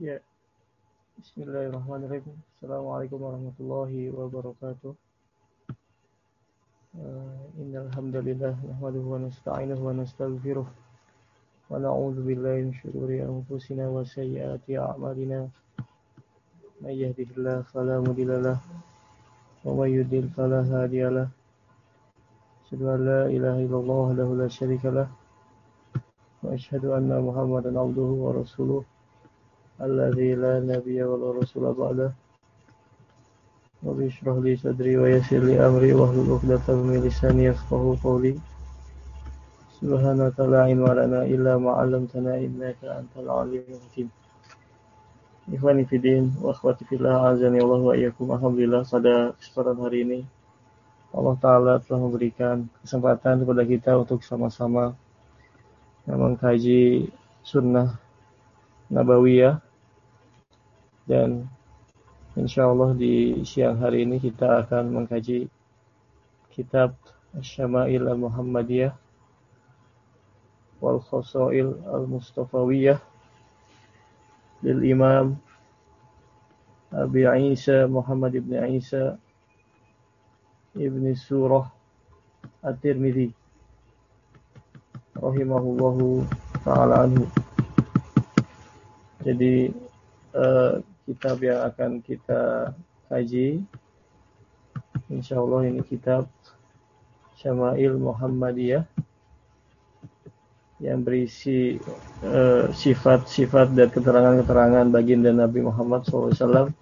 Bismillahirrahmanirrahim. Assalamualaikum warahmatullahi wabarakatuh. Uh, Innal hamdalillah nahmaduhu wa nasta'inuhu wa nastaghfiruh wa na'udzu billahi min shururi anfusina wa sayyiati a'malina. May yahdihillahu fala mudilla lahu wa may yudlil fala hadiya lahu. Asyhadu an la ilaha illallah wahdahu la syarika lahu wa asyhadu anna Muhammadan abduhu wa rasuluh. الذي لا نبي ولا رسول بعده رب اشرح لي صدري ويسر لي أمري واحلل عقدة من لساني يفقهوا قولي سبحانك لا علم لنا إلا ما علمتنا إنك أنت العليم الحكيم Ikhwani Fidin wa akhwati fillah azani Allah wa iyyakum Alhamdulillah pada kesempatan hari ini Allah Ta'ala telah memberikan kesempatan kepada kita untuk sama-sama mengkaji sunnah Nabawiyah dan insya Allah di siang hari ini kita akan mengkaji kitab Syama'il al-Muhammadiyah wal Khosail al-Mustafawiyah lil Imam Abi Isa Muhammad ibn Isa ibn Surah At-Tirmidzi rahimahullahu taala anhu. Jadi uh, kitab yang akan kita kaji. Insya Allah ini kitab Syama'il Muhammadiyah yang berisi eh, sifat-sifat uh, dan keterangan-keterangan baginda Nabi Muhammad SAW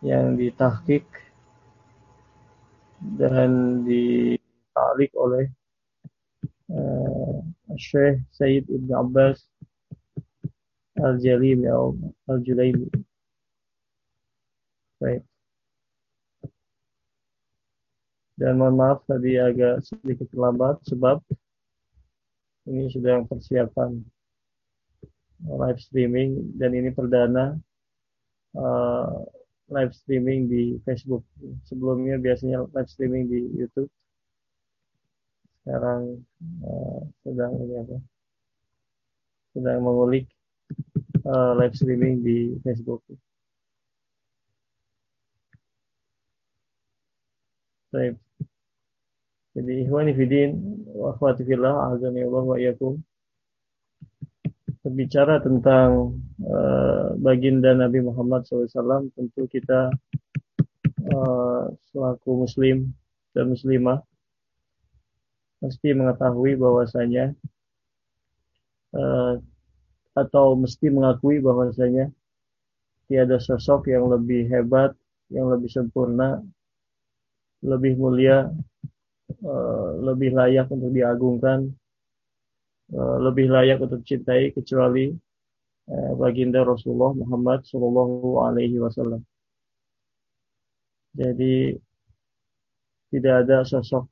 yang ditahkik dan ditalik oleh uh, Syekh Sayyid Ibn Abbas Al-Jalimi atau Al-Julaimi. Baik. Dan mohon maaf tadi agak sedikit terlambat sebab ini sedang persiapan live streaming dan ini perdana uh, live streaming di Facebook. Sebelumnya biasanya live streaming di YouTube. Sekarang uh, sedang ini apa? Sedang mengulik uh, live streaming di Facebook. Baik. Jadi ikhwani fidin wa akhwati fillah azani Allah wa iyyakum. Berbicara tentang uh, baginda Nabi Muhammad SAW, tentu kita uh, selaku muslim dan muslimah mesti mengetahui bahwasanya uh, atau mesti mengakui bahwasanya tiada sosok yang lebih hebat, yang lebih sempurna, lebih mulia, eh, lebih layak untuk diagungkan, eh, lebih layak untuk dicintai kecuali eh, baginda Rasulullah Muhammad Shallallahu Alaihi Wasallam. Jadi tidak ada sosok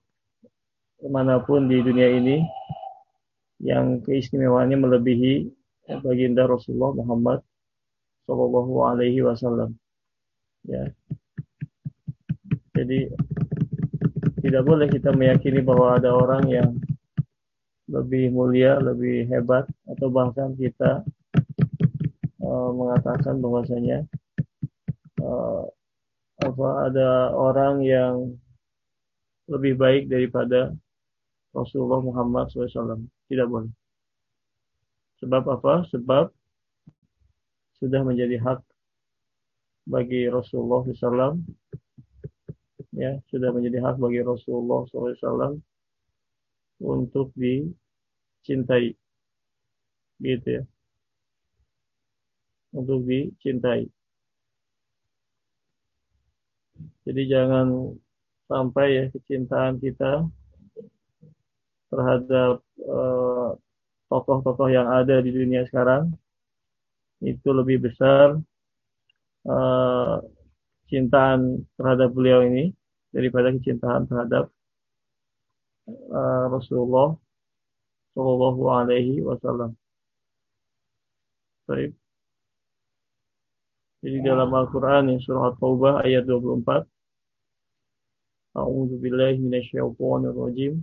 mana pun di dunia ini yang keistimewaannya melebihi baginda Rasulullah Muhammad Shallallahu Alaihi Wasallam. Ya. Jadi tidak boleh kita meyakini bahwa ada orang yang lebih mulia, lebih hebat, atau bahkan kita uh, mengatakan bahwasanya uh, apa ada orang yang lebih baik daripada Rasulullah Muhammad SAW. Tidak boleh. Sebab apa? Sebab sudah menjadi hak bagi Rasulullah SAW ya sudah menjadi hak bagi Rasulullah SAW untuk dicintai. Gitu ya. Untuk dicintai. Jadi jangan sampai ya kecintaan kita terhadap uh, tokoh-tokoh yang ada di dunia sekarang itu lebih besar uh, cintaan terhadap beliau ini daripada kecintaan terhadap uh, Rasulullah Shallallahu Alaihi Wasallam. Baik. Jadi dalam Al-Quran yang surah At-Taubah ayat 24 A'udzu billahi minasyaitonir rajim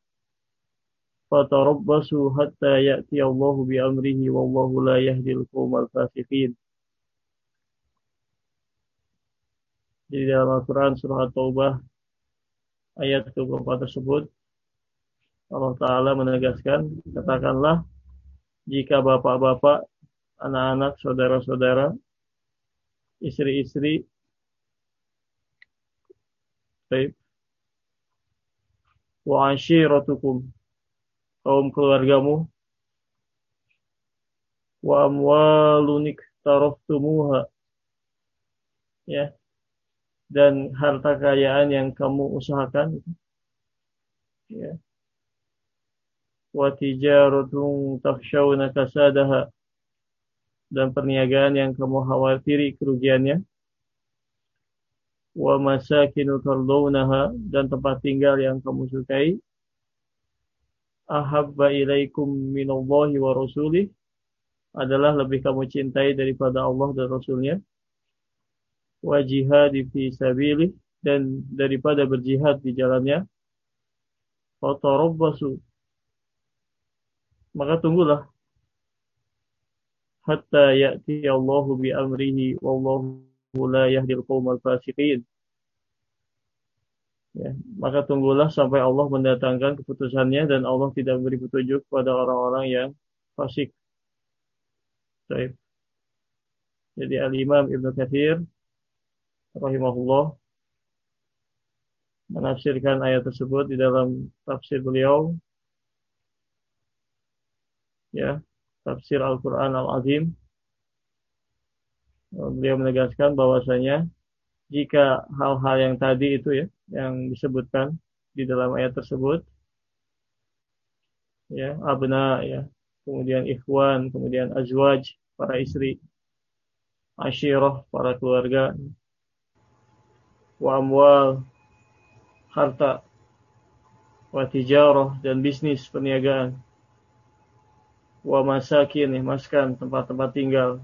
fatarabbasu hatta ya'ti Allahu bi amrihi wallahu la yahdil الْفَاسِقِينَ. fasiqin. Jadi dalam Al-Quran surah Taubah ayat ke-4 tersebut Allah Ta'ala menegaskan, katakanlah jika bapak-bapak, anak-anak, saudara-saudara, istri-istri, wa ashiratukum kaum keluargamu. Wa amwalunik taraftumuha ya. Dan harta kekayaan yang kamu usahakan. Ya. Wa tijaratun takhshawna kasadaha. Dan perniagaan yang kamu khawatiri kerugiannya. Wa masakinu tardawnaha. Dan tempat tinggal yang kamu sukai ahabba ilaikum minallahi wa rasulih adalah lebih kamu cintai daripada Allah dan Rasulnya. Wa jihad fi sabilih dan daripada berjihad di jalannya. Fatarabbasu. Maka tunggulah. Hatta ya'ti Allahu bi amrihi wallahu la yahdil qaumal fasiqin. Ya, maka tunggulah sampai Allah mendatangkan keputusannya dan Allah tidak memberi petunjuk pada orang-orang yang fasik. Baik. Jadi Al-Imam Ibn Kathir rahimahullah menafsirkan ayat tersebut di dalam tafsir beliau ya tafsir Al-Quran Al-Azim beliau menegaskan bahwasanya jika hal-hal yang tadi itu ya yang disebutkan di dalam ayat tersebut ya abna ya kemudian ikhwan kemudian azwaj para istri asyirah para keluarga wa amwal harta wa tijarah dan bisnis perniagaan wa masakin maskan tempat-tempat tinggal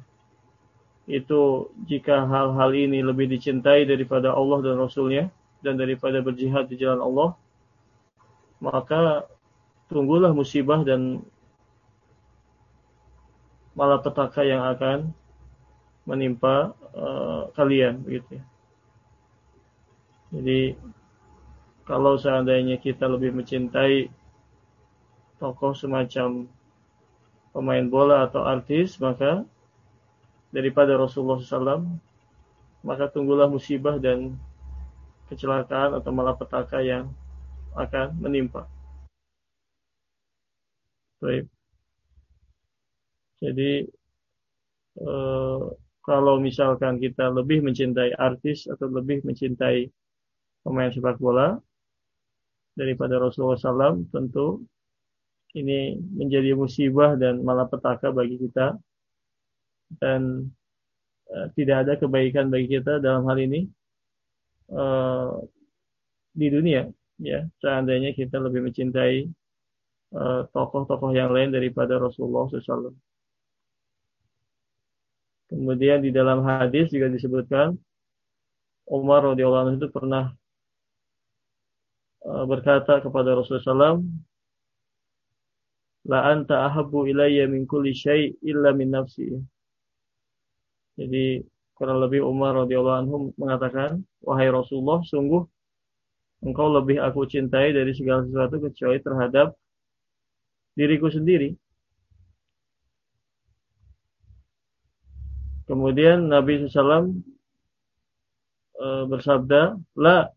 itu jika hal-hal ini lebih dicintai daripada Allah dan Rasulnya dan daripada berjihad di jalan Allah maka tunggulah musibah dan malapetaka yang akan menimpa uh, kalian begitu ya. Jadi kalau seandainya kita lebih mencintai tokoh semacam pemain bola atau artis maka daripada Rasulullah SAW maka tunggulah musibah dan kecelakaan atau malapetaka yang akan menimpa. Baik. Jadi eh, kalau misalkan kita lebih mencintai artis atau lebih mencintai pemain sepak bola daripada Rasulullah SAW, tentu ini menjadi musibah dan malapetaka bagi kita dan uh, tidak ada kebaikan bagi kita dalam hal ini uh, di dunia ya seandainya kita lebih mencintai eh, tokoh-tokoh uh, yang lain daripada Rasulullah SAW. Kemudian di dalam hadis juga disebutkan Umar radhiyallahu anhu itu pernah uh, berkata kepada Rasulullah SAW, la anta ahabbu ilayya min kulli syai' illa min nafsi. Jadi kurang lebih Umar radhiyallahu anhu mengatakan, wahai Rasulullah, sungguh engkau lebih aku cintai dari segala sesuatu kecuali terhadap diriku sendiri. Kemudian Nabi SAW eh, bersabda, La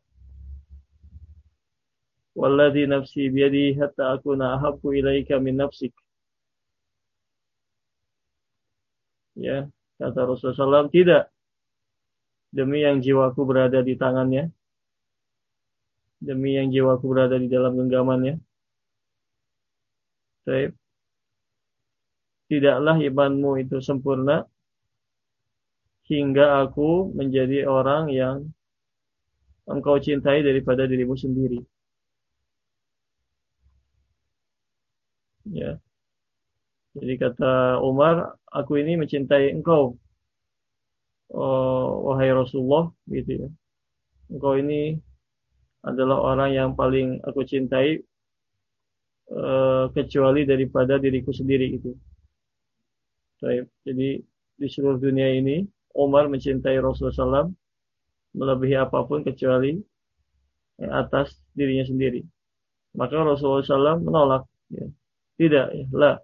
Walladhi nafsi biyadi hatta akuna ahabbu ilaika min nafsik. Ya, kata Rasulullah SAW, tidak. Demi yang jiwaku berada di tangannya. Demi yang jiwaku berada di dalam genggamannya. Baik. Tidaklah imanmu itu sempurna hingga aku menjadi orang yang engkau cintai daripada dirimu sendiri. Ya. Jadi kata Umar, aku ini mencintai engkau, oh, wahai Rasulullah, gitu ya. Engkau ini adalah orang yang paling aku cintai uh, kecuali daripada diriku sendiri itu. Jadi di seluruh dunia ini Umar mencintai Rasulullah SAW melebihi apa pun kecuali atas dirinya sendiri. Maka Rasulullah SAW menolak. Ya. Tidak, ya, lah.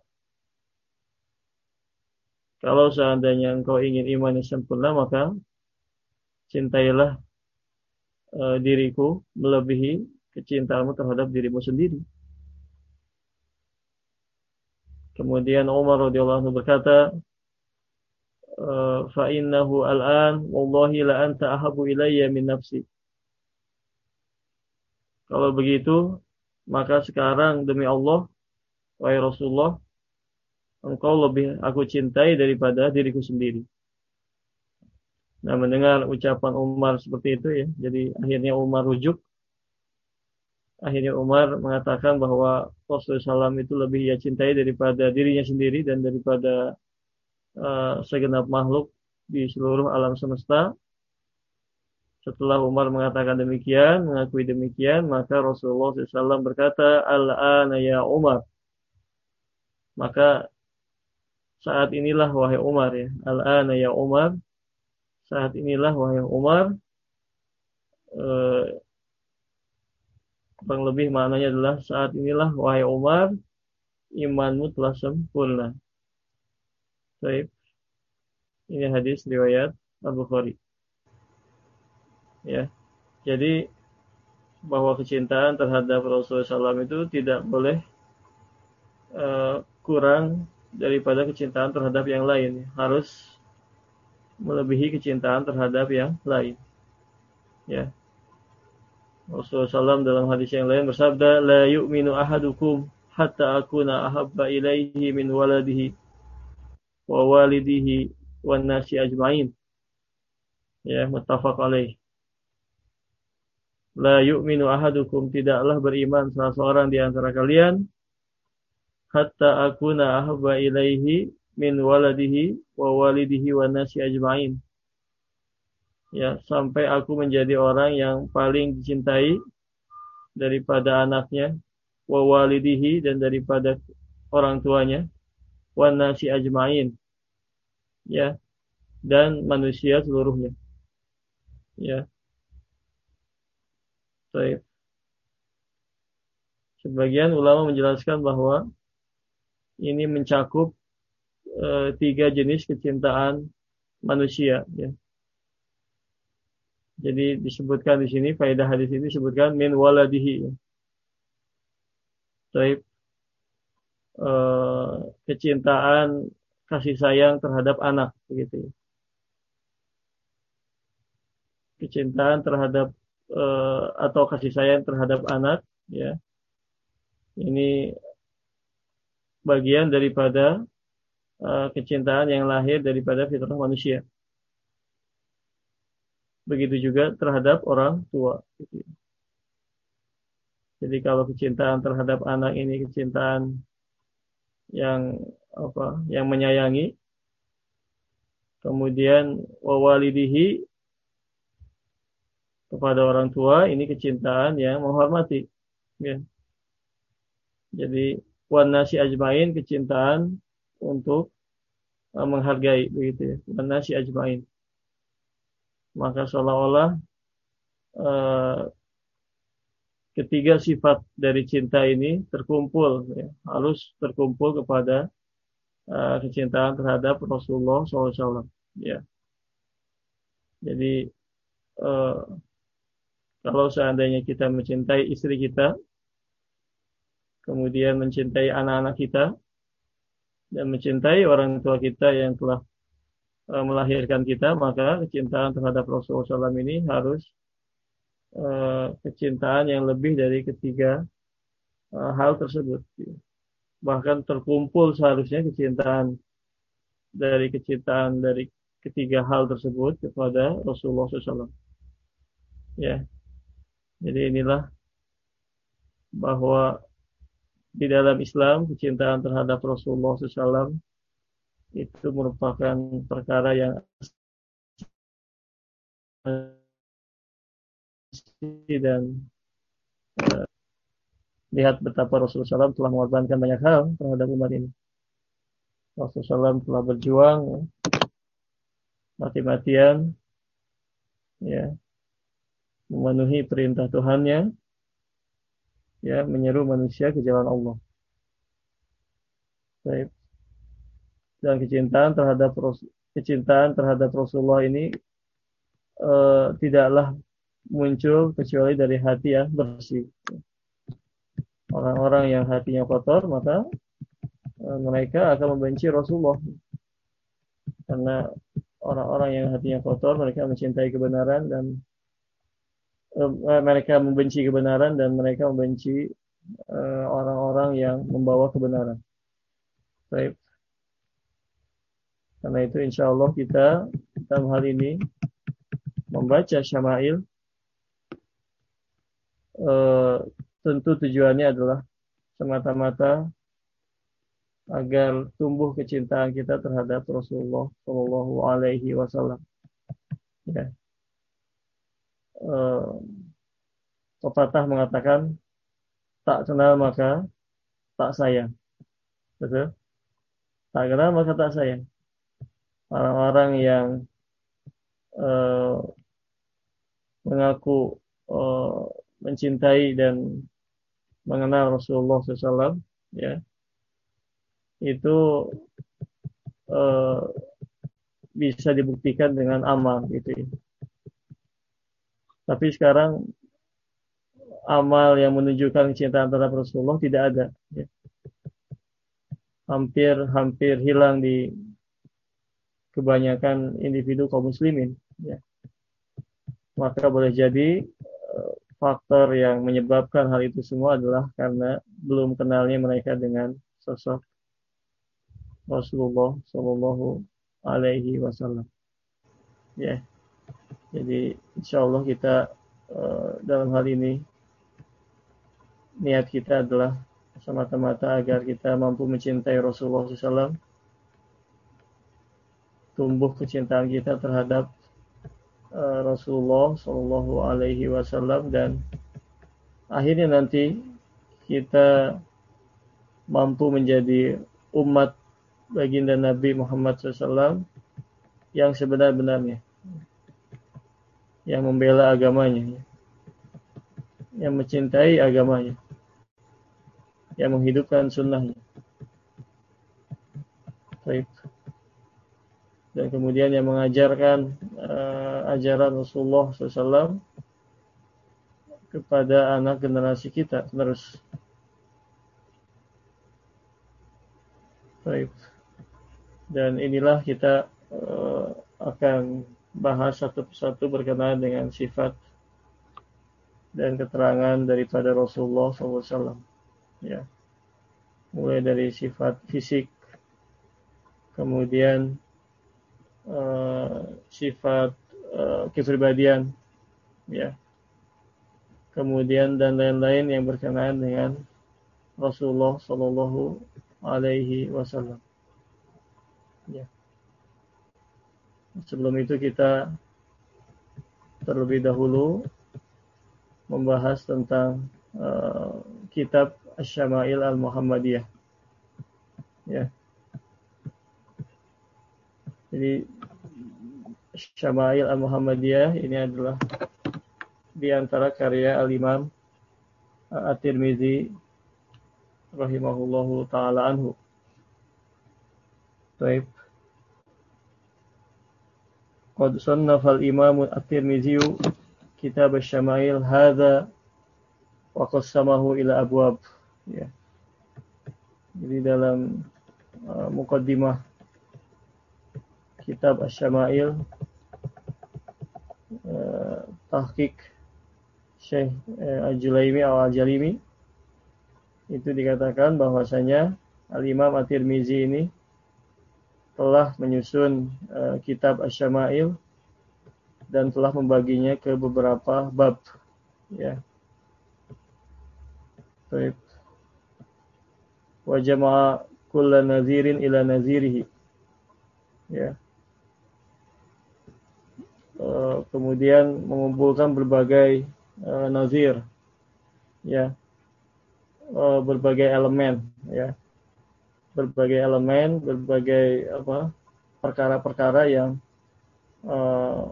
Kalau seandainya engkau ingin iman yang sempurna, maka cintailah uh, diriku melebihi kecintaanmu terhadap dirimu sendiri. Kemudian Umar radhiyallahu anhu berkata, eh, fa innahu al-an wallahi la anta ahabu ilayya min nafsi. Kalau begitu, maka sekarang demi Allah, wahai Rasulullah, engkau lebih aku cintai daripada diriku sendiri. Nah, mendengar ucapan Umar seperti itu ya, jadi akhirnya Umar rujuk. Akhirnya Umar mengatakan bahwa Rasulullah SAW itu lebih ia cintai daripada dirinya sendiri dan daripada uh, segenap makhluk di seluruh alam semesta. Setelah Umar mengatakan demikian, mengakui demikian, maka Rasulullah SAW berkata, Al-ana ya Umar. Maka saat inilah wahai Umar ya. Al-ana ya Umar. Saat inilah wahai Umar. Eh, kurang lebih maknanya adalah saat inilah wahai Umar. Imanmu telah sempurna. Baik. Ini hadis riwayat Al-Bukhari. Ya. Jadi bahwa kecintaan terhadap Rasulullah SAW itu tidak boleh uh, kurang daripada kecintaan terhadap yang lain. Harus melebihi kecintaan terhadap yang lain. Ya. Rasulullah SAW dalam hadis yang lain bersabda, La yu'minu ahadukum hatta akuna ahabba ilaihi min waladihi wa walidihi wa nasi ajma'in. Ya, muttafaq alaih. La yu'minu ahadukum tidaklah beriman salah seorang di antara kalian hatta akuna ahabba ilaihi min waladihi wa walidihi wa nasi ajma'in. Ya, sampai aku menjadi orang yang paling dicintai daripada anaknya, wa walidihi dan daripada orang tuanya, wa nasi ajma'in. Ya, dan manusia seluruhnya. Ya. Baik. Sebagian ulama menjelaskan bahwa ini mencakup e, tiga jenis kecintaan manusia ya. Jadi disebutkan di sini faedah hadis ini disebutkan min waladihi. Ya. Taib. E, kecintaan kasih sayang terhadap anak begitu ya. Kecintaan terhadap e, atau kasih sayang terhadap anak ya. Ini bagian daripada uh, kecintaan yang lahir daripada fitrah manusia. Begitu juga terhadap orang tua. Jadi kalau kecintaan terhadap anak ini kecintaan yang apa? Yang menyayangi. Kemudian wawalidihi kepada orang tua ini kecintaan yang menghormati. Ya. Jadi wan nasi ajmain kecintaan untuk uh, menghargai begitu ya. Wan nasi ajmain. Maka seolah-olah uh, ketiga sifat dari cinta ini terkumpul ya, harus terkumpul kepada uh, kecintaan terhadap Rasulullah SAW ya. Jadi kalau seandainya kita mencintai istri kita kemudian mencintai anak-anak kita, dan mencintai orang tua kita yang telah uh, melahirkan kita, maka kecintaan terhadap Rasulullah SAW ini harus uh, kecintaan yang lebih dari ketiga uh, hal tersebut. Bahkan terkumpul seharusnya kecintaan dari kecintaan dari ketiga hal tersebut kepada Rasulullah SAW. Ya, jadi inilah bahwa di dalam Islam kecintaan terhadap Rasulullah SAW itu merupakan perkara yang dan uh, lihat betapa Rasulullah SAW telah mengorbankan banyak hal terhadap umat ini. Rasulullah SAW telah berjuang mati-matian ya memenuhi perintah Tuhannya ya menyeru manusia ke jalan Allah. Baik. Dan kecintaan terhadap kecintaan terhadap Rasulullah ini uh, tidaklah muncul kecuali dari hati yang bersih. Orang-orang yang hatinya kotor maka uh, mereka akan membenci Rasulullah. Karena orang-orang yang hatinya kotor mereka mencintai kebenaran dan mereka membenci kebenaran dan mereka membenci orang-orang uh, yang membawa kebenaran. Baik. Karena itu insya Allah kita dalam hal ini membaca syama'il e, tentu tujuannya adalah semata-mata agar tumbuh kecintaan kita terhadap Rasulullah Shallallahu Alaihi Wasallam. Ya. E, pepatah mengatakan tak kenal maka tak sayang. Betul? Tak kenal maka tak sayang. Orang-orang yang uh, mengaku uh, mencintai dan mengenal Rasulullah SAW, ya, itu uh, bisa dibuktikan dengan amal gitu ya. Tapi sekarang amal yang menunjukkan cinta antara Rasulullah tidak ada. Ya. Hampir hampir hilang di kebanyakan individu kaum muslimin. Ya. Maka boleh jadi faktor yang menyebabkan hal itu semua adalah karena belum kenalnya mereka dengan sosok Rasulullah Shallallahu Alaihi Wasallam. Ya, jadi insya Allah kita uh, dalam hal ini niat kita adalah semata-mata agar kita mampu mencintai Rasulullah SAW, tumbuh kecintaan kita terhadap Eh, Rasulullah Shallallahu Alaihi Wasallam dan akhirnya nanti kita mampu menjadi umat baginda Nabi Muhammad SAW yang sebenar-benarnya, yang membela agamanya, yang mencintai agamanya, yang menghidupkan sunnahnya. Baik dan kemudian yang mengajarkan uh, ajaran Rasulullah SAW kepada anak generasi kita terus. Baik. Dan inilah kita uh, akan bahas satu persatu berkenaan dengan sifat dan keterangan daripada Rasulullah SAW. Ya. Mulai dari sifat fisik, kemudian uh, sifat uh, kepribadian ya kemudian dan lain-lain yang berkenaan dengan Rasulullah Shallallahu Alaihi Wasallam ya sebelum itu kita terlebih dahulu membahas tentang uh, kitab Asy-Syama'il Al-Muhammadiyah ya jadi Syama'il Al-Muhammadiyah ini adalah di antara karya Al-Imam At-Tirmizi rahimahullahu taala anhu. Baik. Qad sannafa al-Imam At-Tirmizi kitab Asy-Syama'il hadza wa qassamahu ila abwab ya. Jadi dalam uh, mukaddimah kitab Asy-Syama'il uh, tahqiq Syekh uh, Al-Julaimi Al-Jalimi itu dikatakan bahwasanya Al-Imam At-Tirmizi ini telah menyusun uh, kitab Asy-Syama'il dan telah membaginya ke beberapa bab ya. Baik. Wa kulla nazirin ila nazirihi. Ya. Uh, kemudian mengumpulkan berbagai uh, nazir ya uh, berbagai elemen ya berbagai elemen berbagai apa perkara-perkara yang uh,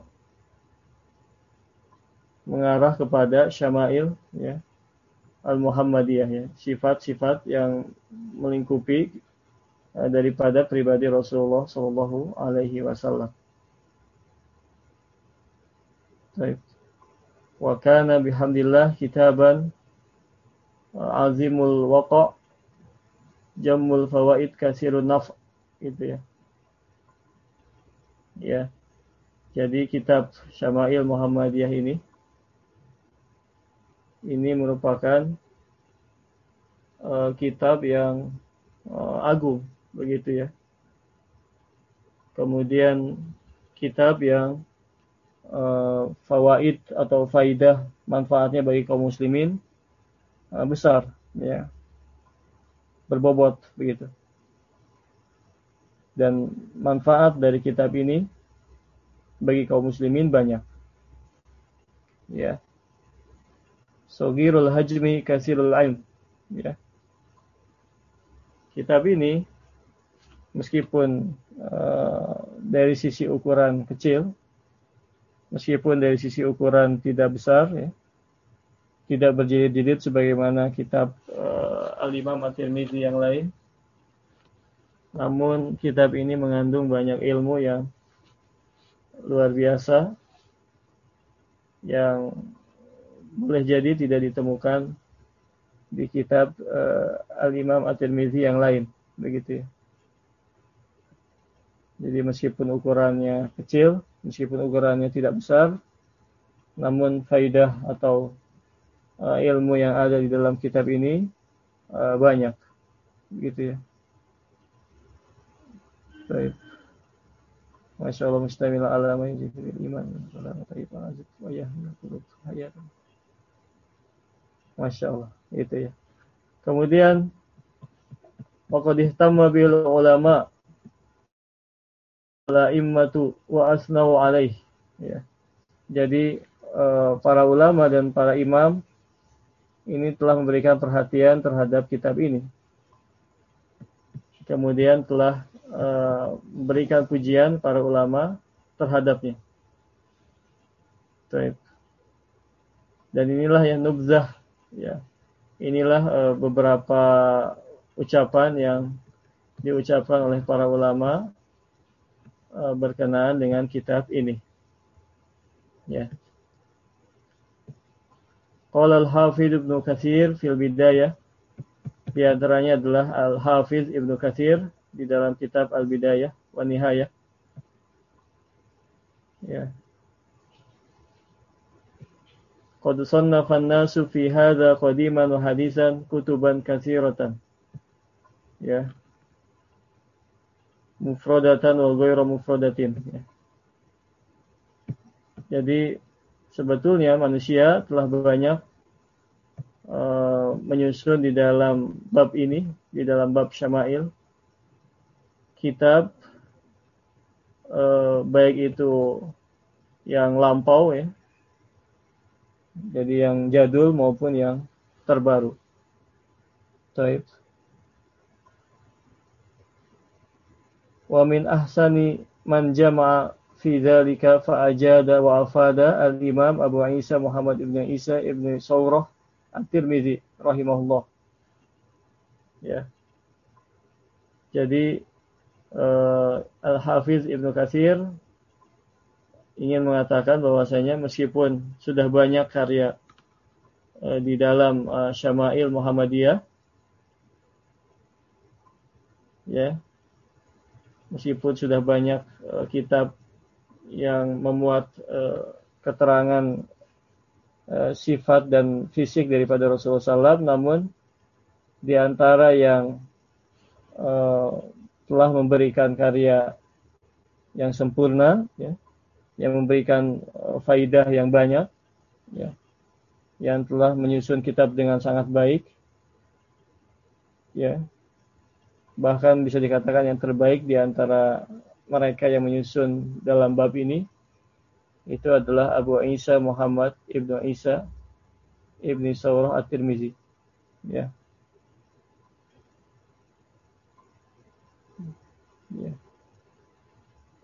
mengarah kepada syama'il ya al-Muhammadiyah ya sifat-sifat yang melingkupi uh, daripada pribadi Rasulullah Shallallahu alaihi wasallam. Baik. Wa kana bihamdillah kitaban uh, azimul waqa jamul fawaid kasirun naf gitu ya. Ya. Jadi kitab Syama'il Muhammadiyah ini ini merupakan uh, kitab yang uh, agung begitu ya. Kemudian kitab yang uh, fawaid atau faidah manfaatnya bagi kaum muslimin uh, besar ya. Berbobot begitu. Dan manfaat dari kitab ini bagi kaum muslimin banyak. Ya. Sogirul hajmi kasirul ilm. Ya. Kitab ini meskipun uh, dari sisi ukuran kecil, meskipun dari sisi ukuran tidak besar, ya, tidak berjilid-jilid sebagaimana kitab uh, Al-Imam At-Tirmidzi yang lain. Namun kitab ini mengandung banyak ilmu yang luar biasa yang boleh jadi tidak ditemukan di kitab uh, Al-Imam At-Tirmizi yang lain, begitu ya. Jadi meskipun ukurannya kecil, meskipun ukurannya tidak besar, namun faidah atau uh, ilmu yang ada di dalam kitab ini uh, banyak, begitu ya. Baik. Masya Allah mustamil ala ma iman wa hayatan. Masya Allah. Itu ya. Kemudian Waqad ihtamma bil ulama la immatu wa asnau alaih. Ya. Jadi uh, para ulama dan para imam ini telah memberikan perhatian terhadap kitab ini. Kemudian telah uh, memberikan pujian para ulama terhadapnya. Dan inilah yang nubzah Ya, inilah uh, beberapa ucapan yang diucapkan oleh para ulama uh, berkenaan dengan kitab ini. Ya. Qala al-Hafidh Ibnu Katsir fil Bidayah di antaranya adalah Al-Hafiz Ibnu Katsir di dalam kitab Al-Bidayah wa Nihayah. Ya. Qad sannafa an-nasu fi hadha qadiman wa hadisan kutuban katsiratan. Ya. Mufradatan wa ghairu mufradatin. Ya. Jadi sebetulnya manusia telah banyak uh, menyusun di dalam bab ini, di dalam bab Syama'il, kitab uh, baik itu yang lampau ya, jadi yang jadul maupun yang terbaru. Taib. Wa min ahsani man jama'a ajada wa afada al-Imam Abu Isa Muhammad ibn Isa ibn Sawrah At-Tirmizi rahimahullah. Ya. Jadi uh, Al-Hafiz Ibnu Katsir ingin mengatakan bahwasanya meskipun sudah banyak karya uh, di dalam uh, Syama'il Muhammadiyah ya meskipun sudah banyak uh, kitab yang memuat uh, keterangan uh, sifat dan fisik daripada Rasulullah SAW namun di antara yang uh, telah memberikan karya yang sempurna, ya, yang memberikan uh, faidah yang banyak, ya, yang telah menyusun kitab dengan sangat baik, ya, bahkan bisa dikatakan yang terbaik di antara mereka yang menyusun dalam bab ini itu adalah Abu Isa Muhammad ibnu Isa ibni Saurah at-Tirmizi. Ya. Ya.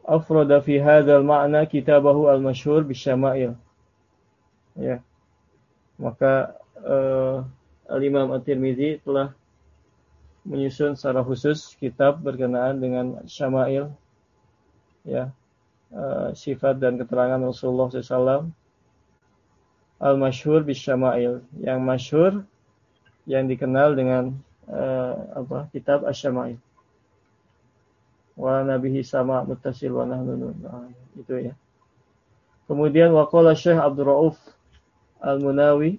Afrada fi hadzal ma'na kitabahu al-masyhur bisyama'il. Ya. Maka uh, Al-Imam At-Tirmizi telah menyusun secara khusus kitab berkenaan dengan syama'il ya uh, sifat dan keterangan Rasulullah SAW al-masyhur bisyama'il yang masyhur yang dikenal dengan uh, apa kitab asy-syama'il wa nabihi sama muttasil wa nahnu nah, itu ya. Kemudian waqala Syekh Abdul Rauf Al-Munawi.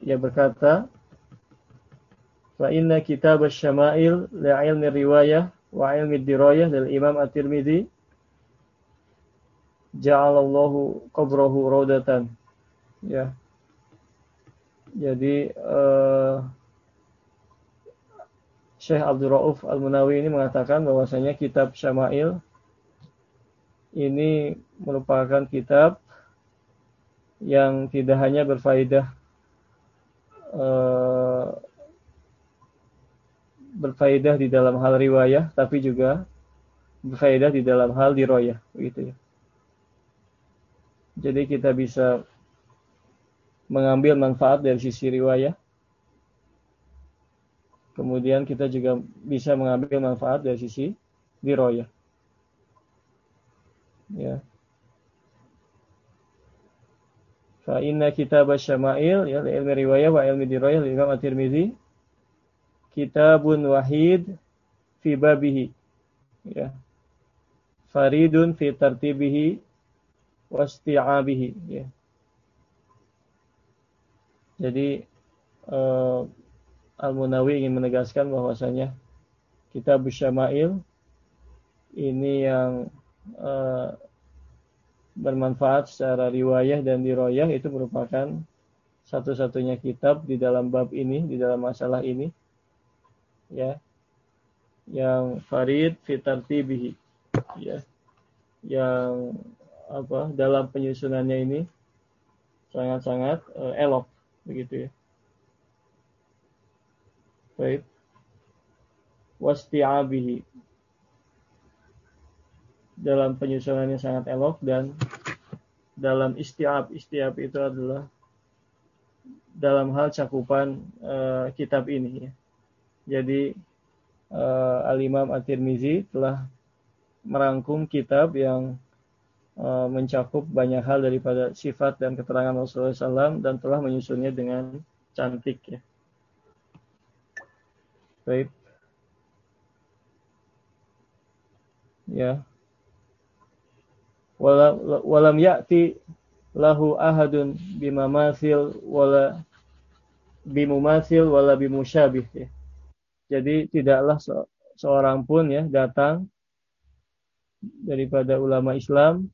Ia berkata fa inna kitab asy-syama'il li ilmi riwayah wa ilmi dirayah dari Imam At-Tirmidzi ja'alallahu qabrahu raudatan. Ya. Jadi uh, Syekh Abdul Rauf Al-Munawi ini mengatakan bahwasanya kitab Syama'il ini merupakan kitab yang tidak hanya berfaedah uh, berfaedah di dalam hal riwayah tapi juga berfaedah di dalam hal diroyah begitu ya. Jadi kita bisa mengambil manfaat dari sisi riwayah. Kemudian kita juga bisa mengambil manfaat dari sisi diroyah. Ya. Fa inna kitab syama'il ya ilmi riwayah wa ilmi dirayah Imam At-Tirmizi kitabun wahid fi babihi ya. Faridun fi tartibihi wasti'abihi ya. Jadi uh, Al-Munawi ingin menegaskan bahwasanya kitab Syama'il ini yang uh, bermanfaat secara riwayah dan diroyah itu merupakan satu-satunya kitab di dalam bab ini, di dalam masalah ini, ya, yang farid fitartibihi, ya, yang apa dalam penyusunannya ini sangat-sangat uh, elok, begitu ya. Baik. Wasti'abihi dalam penyusunannya sangat elok dan dalam istiab istiab itu adalah dalam hal cakupan uh, kitab ini ya. Jadi uh, Al Imam At-Tirmizi telah merangkum kitab yang uh, mencakup banyak hal daripada sifat dan keterangan Rasulullah SAW dan telah menyusunnya dengan cantik ya. Baik. Ya walam ya'ti lahu ahadun bimamasil wala bimumasil wala bimusyabih ya. Jadi tidaklah se seorang pun ya datang daripada ulama Islam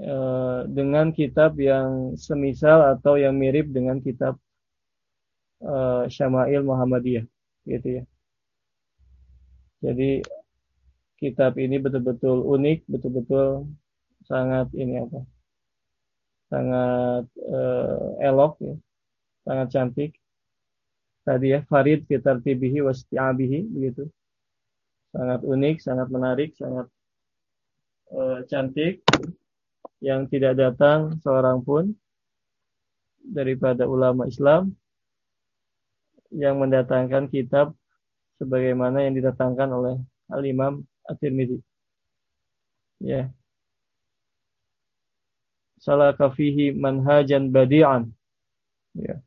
eh, dengan kitab yang semisal atau yang mirip dengan kitab uh, Syama'il Muhammadiyah gitu ya. Jadi kitab ini betul-betul unik, betul-betul sangat ini apa? Sangat uh, elok ya. Sangat cantik. Tadi ya Farid fitar tibihi wasti'abihi begitu. Sangat unik, sangat menarik, sangat uh, cantik yang tidak datang seorang pun daripada ulama Islam yang mendatangkan kitab sebagaimana yang didatangkan oleh Al-Imam At-Tirmidzi. Ya. Salah kafihi manhajan badi'an. Ya.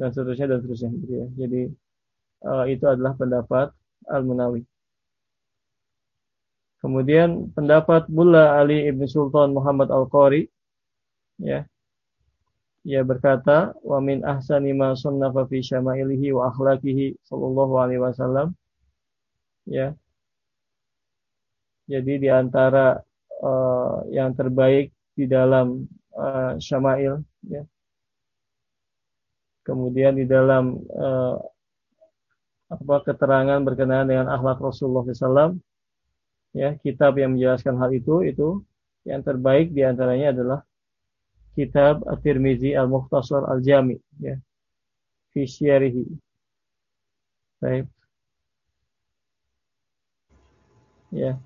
Dan seterusnya dan seterusnya gitu ya. Jadi uh, itu adalah pendapat Al-Munawi. Kemudian pendapat Mulla Ali Ibn Sultan Muhammad Al-Qari ya. ia berkata wa min ahsani ma sunnafa syama'ilihi wa akhlaqihi sallallahu alaihi wasallam ya jadi di antara uh, yang terbaik di dalam uh, syama'il ya kemudian di dalam uh, apa keterangan berkenaan dengan akhlak Rasulullah SAW ya kitab yang menjelaskan hal itu itu yang terbaik di antaranya adalah kitab At-Tirmizi Al-Mukhtasar Al-Jami ya fi syarihi. Baik. Ya.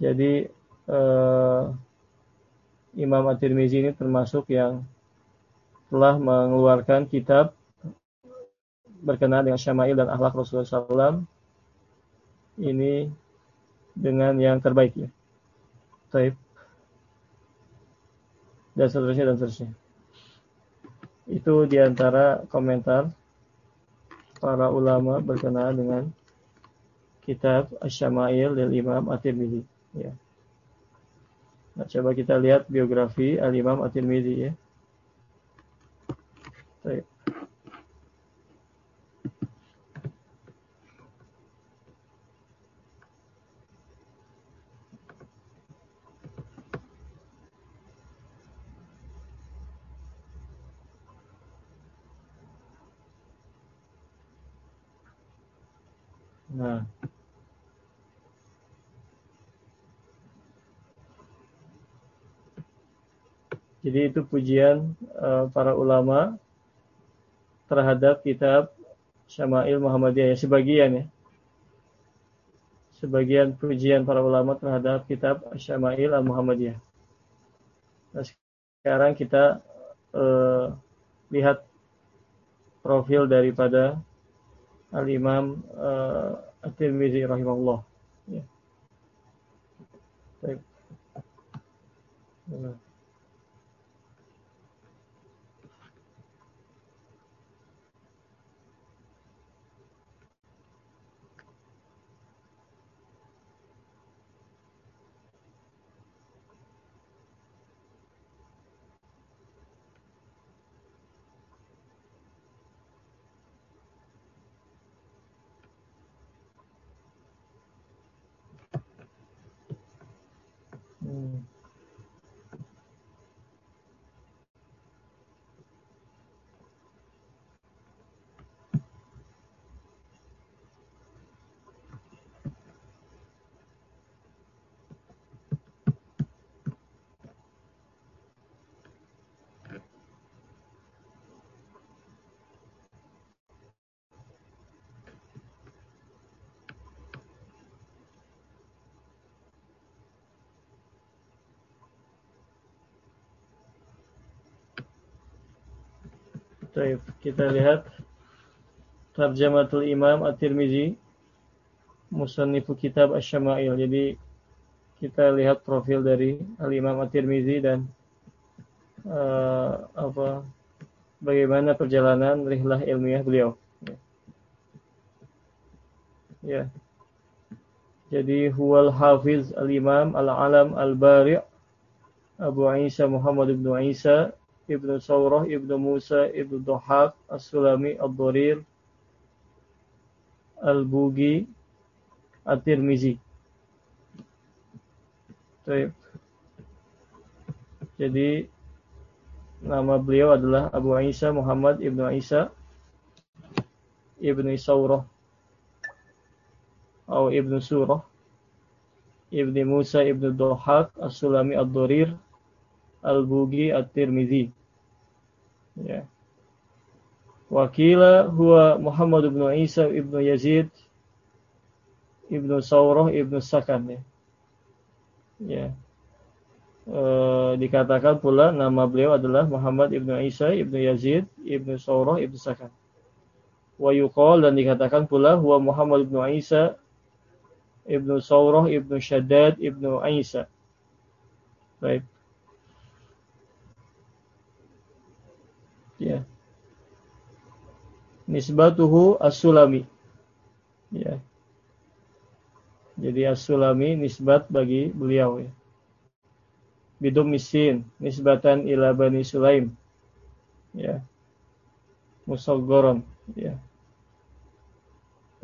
Jadi uh, Imam At-Tirmizi ini termasuk yang telah mengeluarkan kitab berkenaan dengan syama'il dan akhlak Rasulullah SAW ini dengan yang terbaik ya. Baik dan seterusnya dan seterusnya. Itu di antara komentar para ulama berkenaan dengan kitab Asy-Syama'il Imam At-Tirmidzi ya. Nah, coba kita lihat biografi Al-Imam At-Tirmidzi ya. Nah. Jadi itu pujian uh, para ulama terhadap kitab Syama'il Muhammadiyah ya, sebagian ya. Sebagian pujian para ulama terhadap kitab Syama'il Al-Muhammadiyah. Nah, sekarang kita uh, lihat profil daripada Al-Imam uh, At-Tirmizi rahimahullah. Ya. Baik. Baik, kita lihat Tarjamatul Imam At-Tirmizi Musannifu Kitab Asy-Syama'il. Jadi kita lihat profil dari Al-Imam At-Tirmizi dan uh, apa bagaimana perjalanan rihlah ilmiah beliau. Ya. Jadi huwal hafiz al-imam al-alam al-bari' Abu Isa Muhammad bin Isa Ibnu Saurah, Ibnu Musa, Ibnu Dohak, As-Sulami, Ad-Dorir, Al-Bugi, At-Tirmizi. Jadi nama beliau adalah Abu Isa Muhammad Ibnu Isa Ibnu Saurah atau Ibnu Surah. Ibnu Musa Ibnu Dohak As-Sulami Ad-Dorir Al-Bugi At-Tirmizi. Ya. Wakila huwa Muhammad bin Isa ibnu Yazid ibnu Saurah ibnu Sakan ya. ya. E, dikatakan pula nama beliau adalah Muhammad ibnu Isa ibnu Yazid ibnu Saurah ibnu Sakan. Wa yuqal dan dikatakan pula huwa Muhammad ibnu Isa ibnu Saurah ibnu Shaddad ibnu Isa. Baik. Ya. Nisbatuhu as-sulami. Ya. Jadi as-sulami nisbat bagi beliau ya. Bidum misin nisbatan ila bani sulaim. Ya. Musoggoron ya.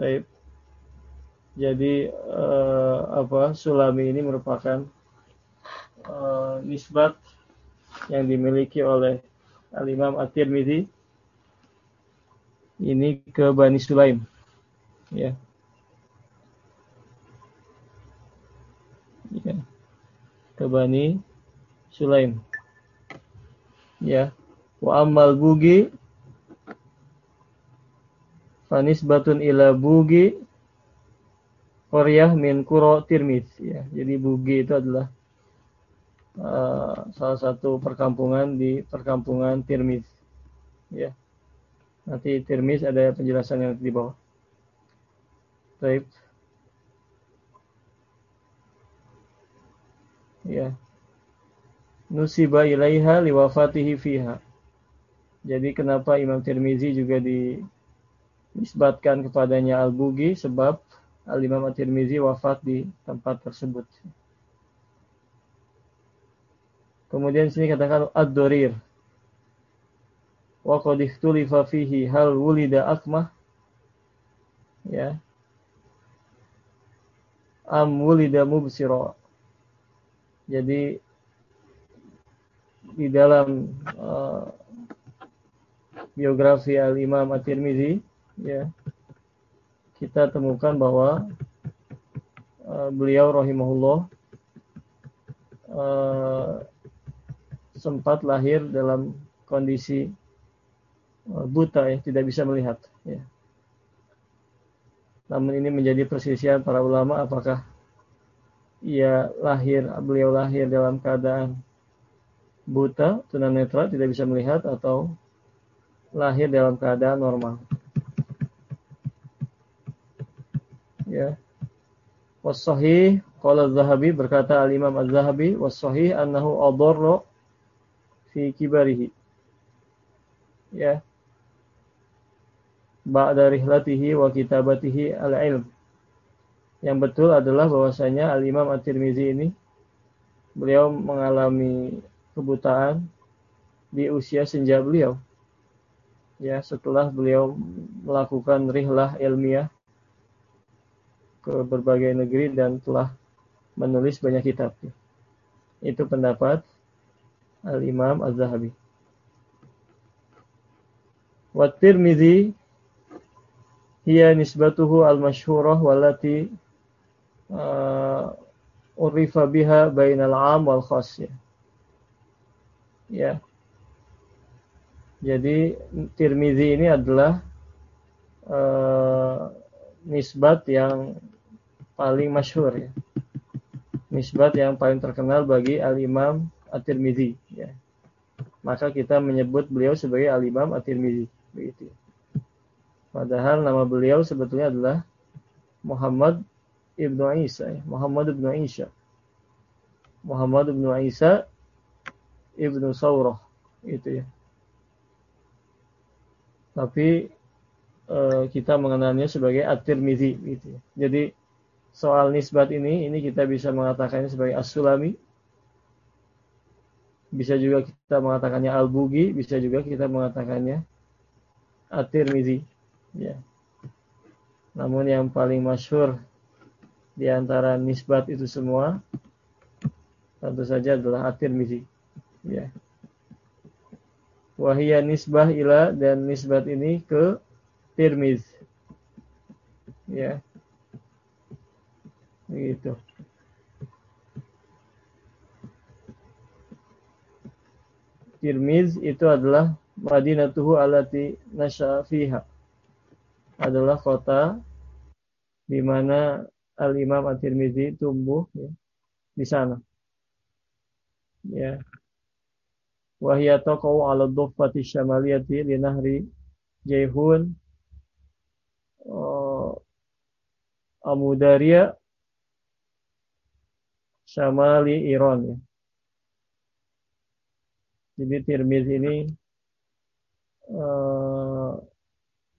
Baik. Jadi uh, apa Sulami ini merupakan uh, nisbat yang dimiliki oleh Al-Imam At-Tirmidzi ini ke Bani Sulaim. Ya. Ya. Ke Bani Sulaim. Ya. Wa ammal bugi fanisbatun ila bugi Koryah min Kuro Tirmidz ya. Jadi Bugi itu adalah uh, salah satu perkampungan di perkampungan Tirmidz ya. Nanti Tirmidz ada penjelasan yang di bawah. Baik. Ya. Nusiba ilaiha liwafatihi fiha. Jadi kenapa Imam Tirmizi juga dinisbatkan kepadanya Al-Bugi sebab Al-Imam At-Tirmizi wafat di tempat tersebut. Kemudian sini katakan ad-dorir. Wa qad ikhtulifa fihi hal wulida akmah. Ya. Am wulida mubsira. Jadi di dalam uh, biografi Al-Imam At-Tirmizi ya kita temukan bahwa uh, beliau rahimahullah uh, sempat lahir dalam kondisi uh, buta ya, tidak bisa melihat ya. Namun ini menjadi persisian para ulama apakah ia lahir beliau lahir dalam keadaan buta tunanetra tidak bisa melihat atau lahir dalam keadaan normal. ya wasahih qala az-zahabi berkata al-imam az-zahabi wasahih annahu adarra fi kibarihi. Ya. Ba'da rihlatihi wa kitabatihi al-ilm. Yang betul adalah bahwasanya al-imam at-tirmizi ini beliau mengalami kebutaan di usia senja beliau. Ya setelah beliau melakukan rihlah ilmiah ke berbagai negeri dan telah menulis banyak kitab. Itu pendapat Al-Imam Az-Zahabi. Wa Tirmidzi hiya nisbatuhu al-masyhurah walati uh, urifa biha bainal 'am wal khas ya. ya. Jadi Tirmizi ini adalah uh, nisbat yang paling masyhur ya. Nisbat yang paling terkenal bagi Al-Imam At-Tirmizi. Maka kita menyebut beliau sebagai Al-Imam At-Tirmizi begitu. Padahal nama beliau sebetulnya adalah Muhammad Ibnu Isa, ya. Muhammad Ibnu Isa. Muhammad Ibnu Isa Ibnu Saurah itu ya. Tapi Eh, kita mengenalnya sebagai At-Tirmidzi gitu ya. Jadi soal nisbat ini ini kita bisa mengatakannya sebagai As-Sulami. Bisa juga kita mengatakannya Al-Bugi, bisa juga kita mengatakannya At-Tirmidzi ya. Namun yang paling masyhur di antara nisbat itu semua tentu saja adalah At-Tirmidzi ya. Wahia nisbah ila dan nisbat ini ke Tirmiz. Ya. Begitu. Tirmiz itu adalah Madinatuhu alati nasyafiha. Adalah kota di mana Al-Imam At-Tirmizi tumbuh ya, di sana. Ya. Wahia taqau ala dhuffati syamaliyati li nahri Jaihun Amudaria Syamali Iran ya. Jadi Tirmiz ini uh,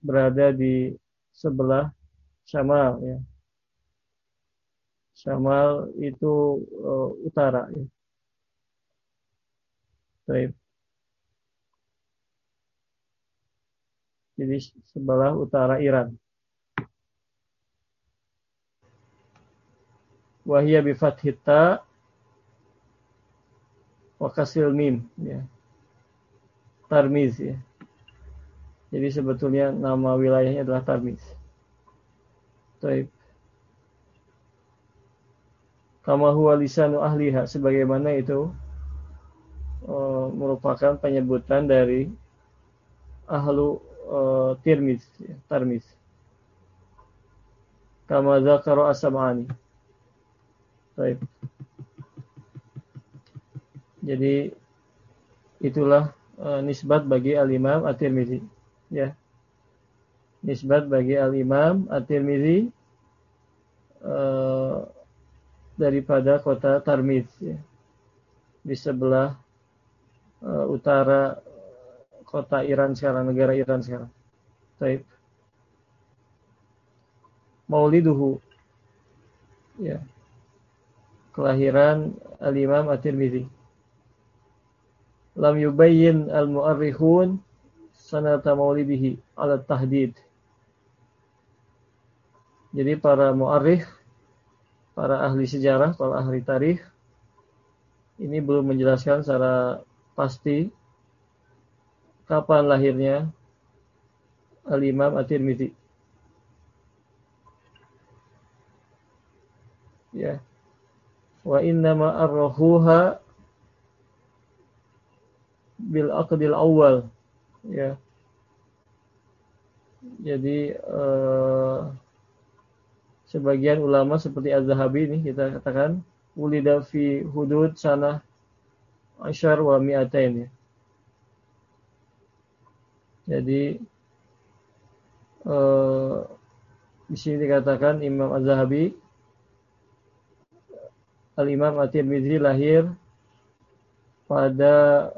berada di sebelah Syamal ya. Syamal itu uh, utara ya. Baik. Jadi sebelah utara Iran. Wahia bifat hita wakasil mim. Ya. Tarmiz ya. Jadi sebetulnya nama wilayahnya adalah Tarmiz. Taib. Kama huwa lisanu ahliha sebagaimana itu uh, merupakan penyebutan dari ahlu uh, tirmiz, ya, tarmiz. Kama zakara as-sam'ani. Baik. Jadi itulah uh, nisbat bagi al-Imam At-Tirmizi, ya. Nisbat bagi al-Imam At-Tirmizi uh, daripada kota Tarmiz ya. Di sebelah uh, utara kota Iran sekarang, negara Iran sekarang. Taib. Mauliduhu. Ya. Kelahiran Al-Imam At-Tirmidzi. Lam yubayyin al-mu'arrikhun sanata maulidihi ala tahdid. Jadi para mu'arrikh, para ahli sejarah, para ahli tarikh ini belum menjelaskan secara pasti kapan lahirnya Al-Imam At-Tirmidzi. Ya. Wa innama arrahuha bil aqdil awal. Ya. Jadi uh, sebagian ulama seperti Az-Zahabi ini kita katakan ulida fi hudud sana asyar wa mi'atain ya jadi uh, di sini dikatakan Imam Az-Zahabi Al-Imam At-Tirmidzi lahir pada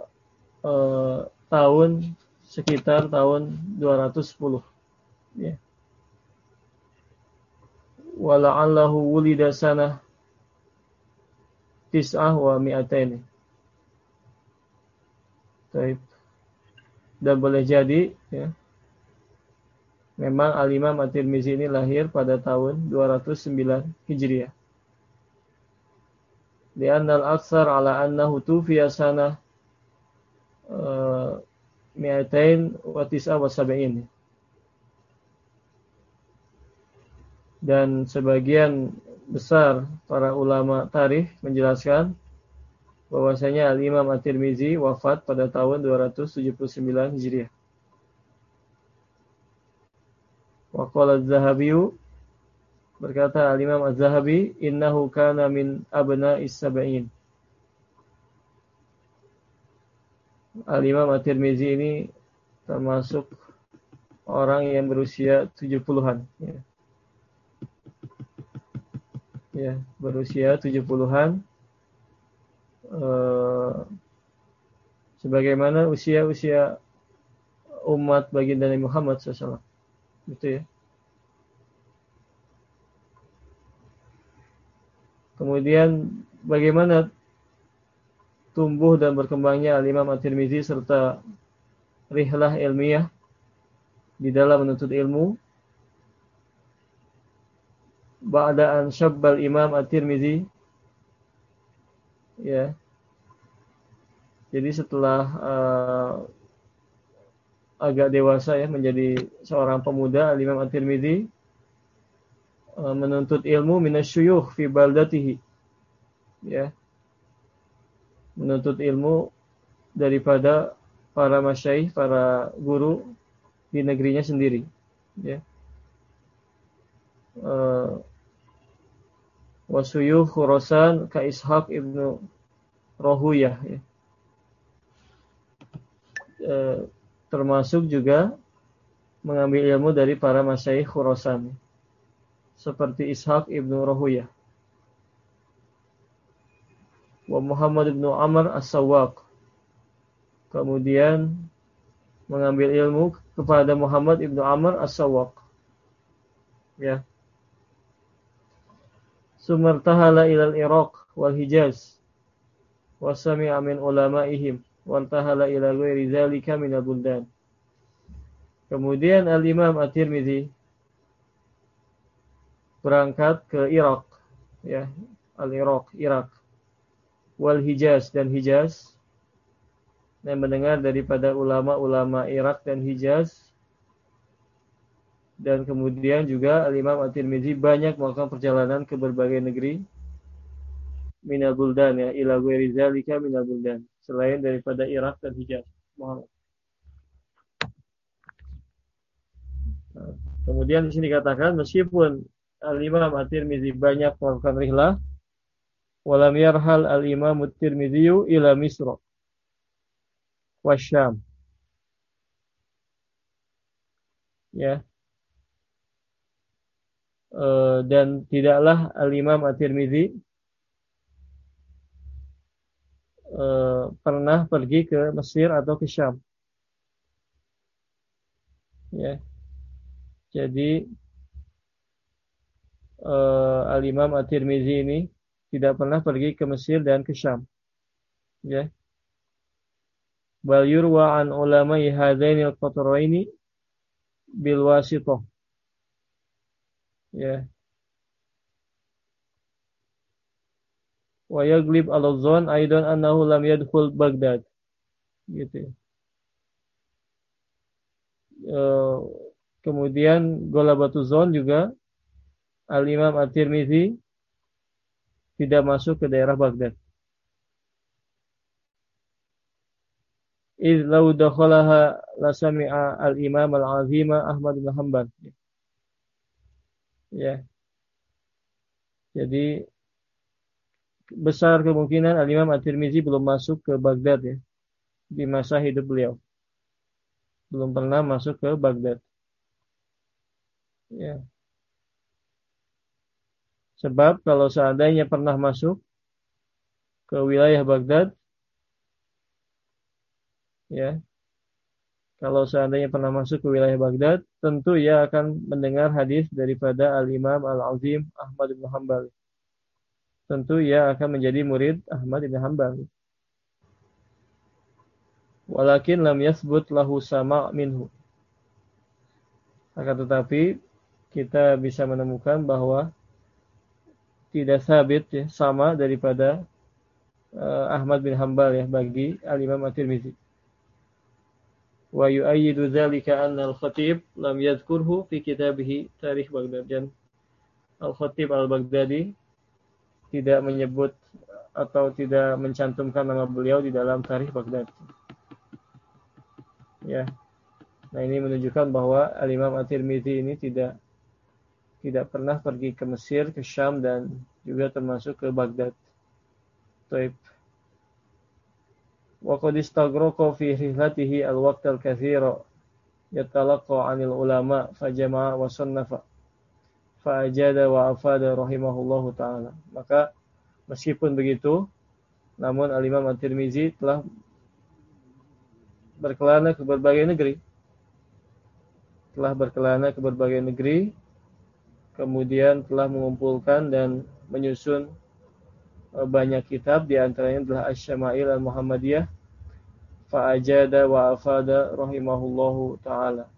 uh, tahun sekitar tahun 210 ya. Wala'allahu wulida sanah tis'ah wa mi'atain. Baik dan boleh jadi ya memang Al-Imam At-Tirmizi ini lahir pada tahun 209 Hijriah. Li'anna al-aksar ala annahu tufiya sana uh, mi'atain wa tis'a wa. Dan sebagian besar para ulama tarikh menjelaskan bahwasanya Al-Imam At-Tirmizi wafat pada tahun 279 Hijriah. Wa Az-Zahabi berkata Al-Imam Az-Zahabi innahu kana min abna'is sab'in. Al-Imam At-Tirmizi ini termasuk orang yang berusia 70-an ya. ya, berusia 70-an Eh, sebagaimana usia-usia umat baginda Nabi Muhammad SAW. Gitu ya. Kemudian bagaimana tumbuh dan berkembangnya Al-Imam At-Tirmizi serta rihlah ilmiah di dalam menuntut ilmu. Ba'da an syabbal Imam At-Tirmizi. Ya. Jadi setelah uh, agak dewasa ya menjadi seorang pemuda Imam At-Tirmidzi uh, menuntut ilmu minasyuyukh fi baldatihi. Ya menuntut ilmu daripada para masyaih, para guru di negerinya sendiri ya uh, wasuyuh Khurasan ka Ishaq ibnu Rohuyah ya. E, termasuk juga mengambil ilmu dari para masyaikh Khurasan seperti Ishaq ibnu Rohuyah wa Muhammad ibnu Amr as-Sawwaq. Kemudian mengambil ilmu kepada Muhammad ibnu Amr as-Sawwaq. Ya. Sumartahala ilal Iraq wal Hijaz. Wa sami'a min ulama'ihim. Wa tahala ila ghairi zalika min al-buldan Kemudian Al-Imam At-Tirmidzi berangkat ke Irak ya, Al-Iraq, Irak. Wal Hijaz dan Hijaz dan mendengar daripada ulama-ulama Irak dan Hijaz dan kemudian juga Al-Imam At-Tirmizi banyak melakukan perjalanan ke berbagai negeri minal buldan ya ila ghairi zalika minal buldan selain daripada Irak dan Hijaz. Muhammad. Kemudian di sini dikatakan meskipun Al-Imam At-Tirmizi banyak melakukan rihlah walam yarhal Al-Imam At-Tirmizi ila Misra wasyam. Ya. E, dan tidaklah Al-Imam At-Tirmidzi e, pernah pergi ke Mesir atau ke Syam. Ya. Jadi e, Al-Imam At-Tirmidzi ini tidak pernah pergi ke Mesir dan ke Syam. Ya. Bal yurwa an ulama'i hadaini al-qatraini bil wasithah ya. Wa yaglib ala dhann aidan annahu lam yadkhul Baghdad. Gitu uh, kemudian golabatu zon juga Al-Imam At-Tirmizi tidak masuk ke daerah Baghdad. Idh dakhalaha la sami'a al-imam al-azima Ahmad bin Hanbal. Ya. Jadi besar kemungkinan Al-Imam At-Tirmizi belum masuk ke Baghdad ya. Di masa hidup beliau. Belum pernah masuk ke Baghdad. Ya sebab kalau seandainya pernah masuk ke wilayah Baghdad ya kalau seandainya pernah masuk ke wilayah Baghdad, tentu ia akan mendengar hadis daripada Al-Imam Al-Azim Ahmad bin Hanbal. Tentu ia akan menjadi murid Ahmad bin Hanbal. Walakin lam yasbut lahu sama minhu. Akan tetapi kita bisa menemukan bahwa tidak sabit ya, sama daripada uh, Ahmad bin Hanbal ya bagi Al-Imam At-Tirmizi wa yu'ayyidu dzalika anna al-Khatib lam yadhkurhu fi kitabih Tarikh Baghdad dan Al-Khatib Al-Baghdadi tidak menyebut atau tidak mencantumkan nama beliau di dalam Tarikh Baghdad. Ya. Nah, ini menunjukkan bahwa Al-Imam At-Tirmizi ini tidak tidak pernah pergi ke Mesir, ke Syam dan juga termasuk ke Baghdad. Taib. وقد استغرق في رحلته الوقت الكثير يتلقى عن العلماء فجمع وصنف فأجاد وأفاد رحمه الله ta'ala maka meskipun begitu namun Al-Imam At-Tirmizi telah berkelana ke berbagai negeri telah berkelana ke berbagai negeri kemudian telah mengumpulkan dan menyusun banyak kitab di antaranya adalah Asy-Syama'il Al-Muhammadiyah fa'ajada wa afada rahimahullahu taala.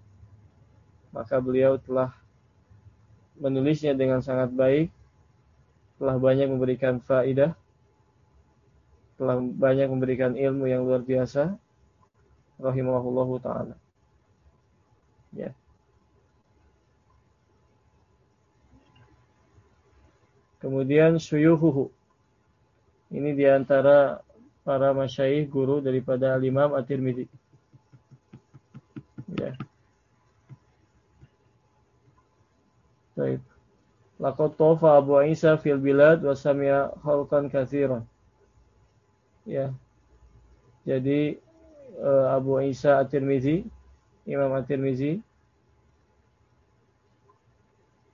Maka beliau telah menulisnya dengan sangat baik, telah banyak memberikan faidah, telah banyak memberikan ilmu yang luar biasa rahimahullahu taala. Ya. Kemudian syuyuhuhu ini di antara para masyaih guru daripada Al-Imam At-Tirmidzi. Ya. Baik. Laqad tofa Abu Isa fil bilad wa sami'a khalqan katsiran. Ya. Jadi uh, Abu Isa At-Tirmizi, Imam At-Tirmizi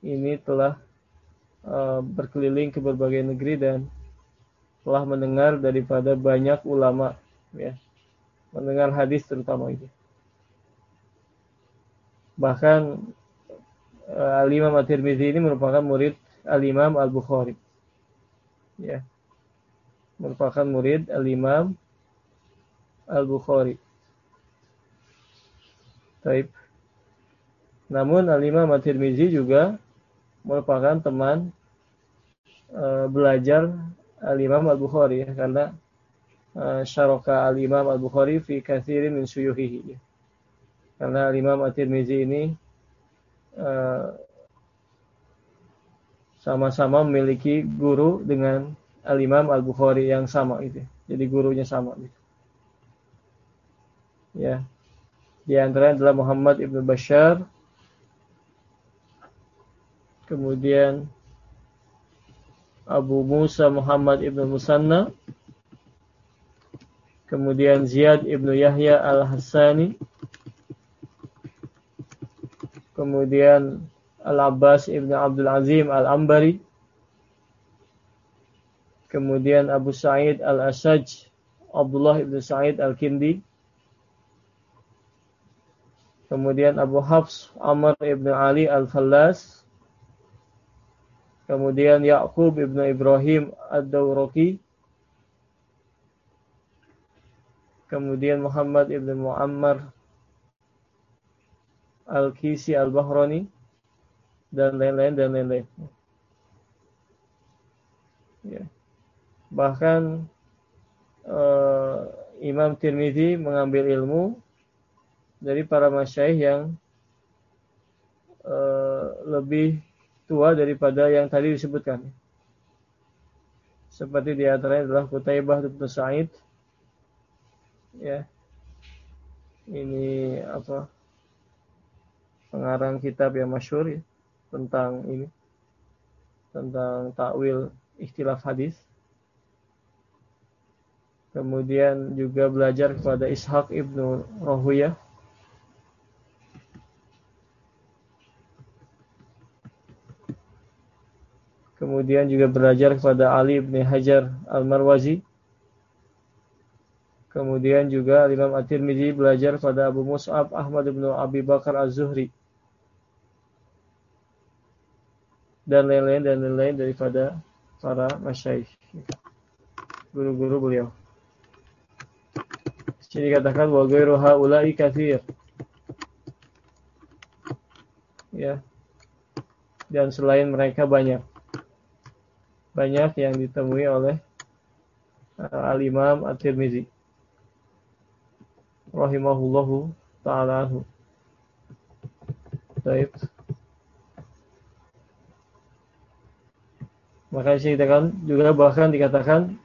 ini telah uh, berkeliling ke berbagai negeri dan telah mendengar daripada banyak ulama ya. Mendengar hadis terutama itu. Bahkan uh, Al-Imam At-Tirmidzi ini merupakan murid Al-Imam Al-Bukhari ya. Merupakan murid Al-Imam Al-Bukhari. Taib. Namun Al-Imam At-Tirmizi juga merupakan teman e, belajar Al-Imam Al-Bukhari ya, karena e, syaraka Al-Imam Al-Bukhari fi kathirin min suyuhihi. Ya. Karena Al-Imam At-Tirmizi ini e, sama-sama memiliki guru dengan Al-Imam Al-Bukhari yang sama itu. Jadi gurunya sama gitu. Ya. Di antaranya adalah Muhammad Ibn Bashar. Kemudian Abu Musa Muhammad Ibn Musanna. Kemudian Ziyad Ibn Yahya Al-Hassani. Kemudian Al-Abbas Ibn Abdul Azim Al-Ambari. Kemudian Abu Sa'id Al-Asaj, Abdullah Ibn Sa'id Al-Kindi. Kemudian Abu Hafs Amr Ibn Ali Al-Fallas. Kemudian Ya'qub Ibn Ibrahim Ad-Dawraki. Kemudian Muhammad Ibn Muammar Al-Kisi Al-Bahrani dan lain-lain dan lain-lain. Ya. Bahkan uh, Imam Tirmidzi mengambil ilmu dari para masyaih yang uh, lebih tua daripada yang tadi disebutkan. Seperti di antaranya adalah Qutaibah bin Sa'id. Ya. Ini apa? Pengarang kitab yang masyhur ya tentang ini tentang takwil ikhtilaf hadis. Kemudian juga belajar kepada Ishaq ibnu Rohuyah. Kemudian juga belajar kepada Ali bin Hajar Al-Marwazi. Kemudian juga Imam At-Tirmidzi belajar pada Abu Mus'ab Ahmad bin Abi Bakar Az-Zuhri. dan lain-lain dan lain-lain daripada para masyaikh guru-guru beliau. Jadi katakan wa ghairu haula'i katsir. Ya. Dan selain mereka banyak. Banyak yang ditemui oleh uh, Al-Imam At-Tirmizi. Rahimahullahu ta'ala Baik. Maka dikatakan juga bahkan dikatakan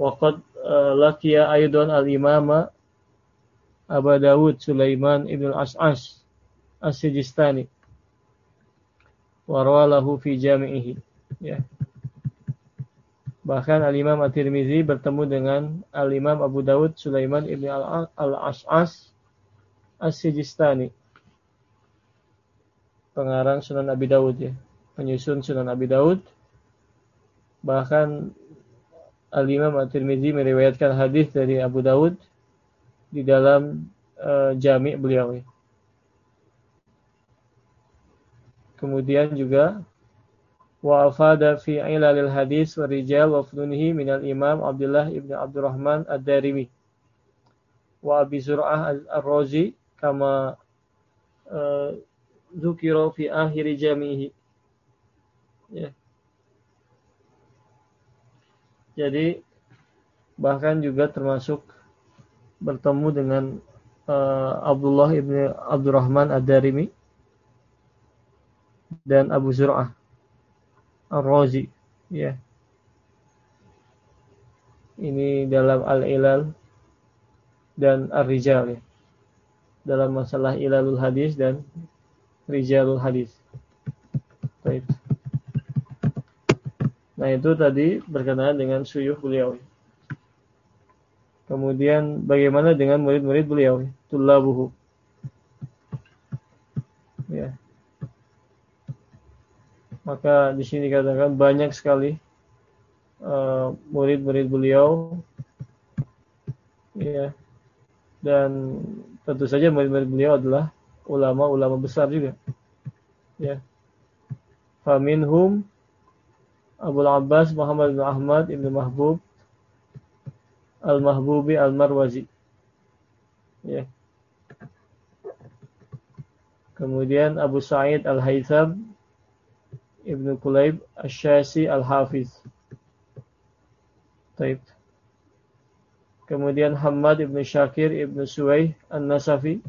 waqad uh, laqiya aidan al-imama Abu Dawud Sulaiman ibn al-As'as As-Sijistani wa rawalahu fi jami'ihi ya Bahkan Al-Imam At-Tirmizi bertemu dengan Al-Imam Abu Dawud Sulaiman ibn al-As'as As-Sijistani. Pengarang Sunan Abi Dawud ya. Penyusun Sunan Abi Dawud. Bahkan Al-Imam At-Tirmidzi meriwayatkan hadis dari Abu Dawud di dalam uh, jami' beliau. Kemudian juga wa afada fi ilalil hadis wa rijal wa fununihi min al-Imam Abdullah ibn Abdurrahman Ad-Darimi wa Abi Zur'ah Ar-Razi kama uh, zukira fi akhir jamihi. Ya. Jadi bahkan juga termasuk bertemu dengan uh, Abdullah ibn Abdurrahman Ad-Darimi dan Abu Zur'ah Ar-Razi ya. Ini dalam Al-Ilal dan Ar-Rijal ya. Dalam masalah Ilalul Hadis dan Rijalul Hadis. Baik. Nah itu tadi berkenaan dengan suyuh beliau. Kemudian bagaimana dengan murid-murid beliau? Tullabuhu. Ya. Maka di sini dikatakan banyak sekali uh, murid-murid uh, beliau. Ya. Dan tentu saja murid-murid beliau adalah ulama-ulama besar juga. Ya. Faminhum Abu Abbas Muhammad bin Ahmad ibn Mahbub Al-Mahbubi Al-Marwazi. Ya. Kemudian Abu Sa'id Al-Haytham Ibnu Kulaib Asyasi Al-Hafiz. Taib. Kemudian Hamad Ibnu Syakir Ibnu Suwai An-Nasafi.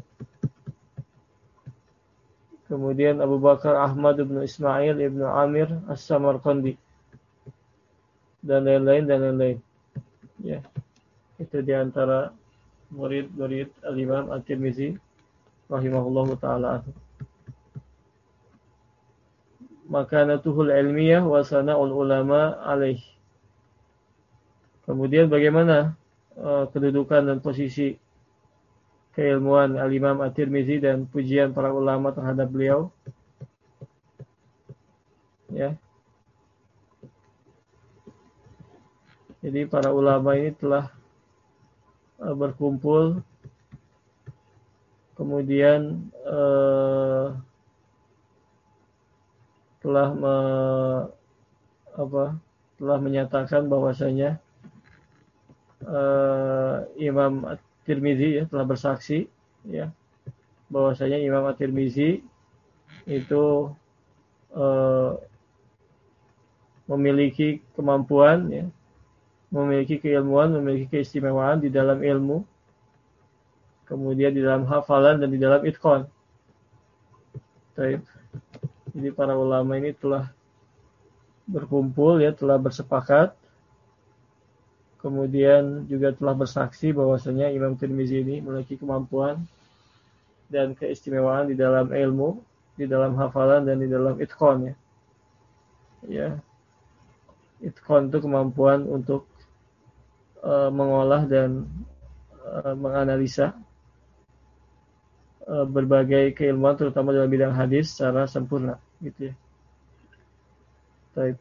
Kemudian Abu Bakar Ahmad Ibnu Ismail Ibnu Amir As-Samarqandi. Dan lain-lain dan lain-lain. Ya. Itu di antara murid-murid Al-Imam At-Tirmizi rahimahullah taala makanatuhul ilmiyah wa sana'ul ulama alaih. Kemudian bagaimana uh, kedudukan dan posisi keilmuan Al-Imam At-Tirmizi dan pujian para ulama terhadap beliau? Ya. Jadi para ulama ini telah uh, berkumpul kemudian uh, telah me, apa telah menyatakan bahwasanya uh, Imam At-Tirmizi ya telah bersaksi ya. Bahwasanya Imam At-Tirmizi itu uh, memiliki kemampuan ya. Memiliki keilmuan memiliki keistimewaan di dalam ilmu. Kemudian di dalam hafalan dan di dalam itkon. Jadi para ulama ini telah berkumpul ya, telah bersepakat kemudian juga telah bersaksi bahwasanya Imam Tirmizi ini memiliki kemampuan dan keistimewaan di dalam ilmu, di dalam hafalan dan di dalam itkon ya. Ya. Itkon itu kemampuan untuk uh, mengolah dan uh, menganalisa berbagai keilmuan terutama dalam bidang hadis secara sempurna gitu ya. Baik.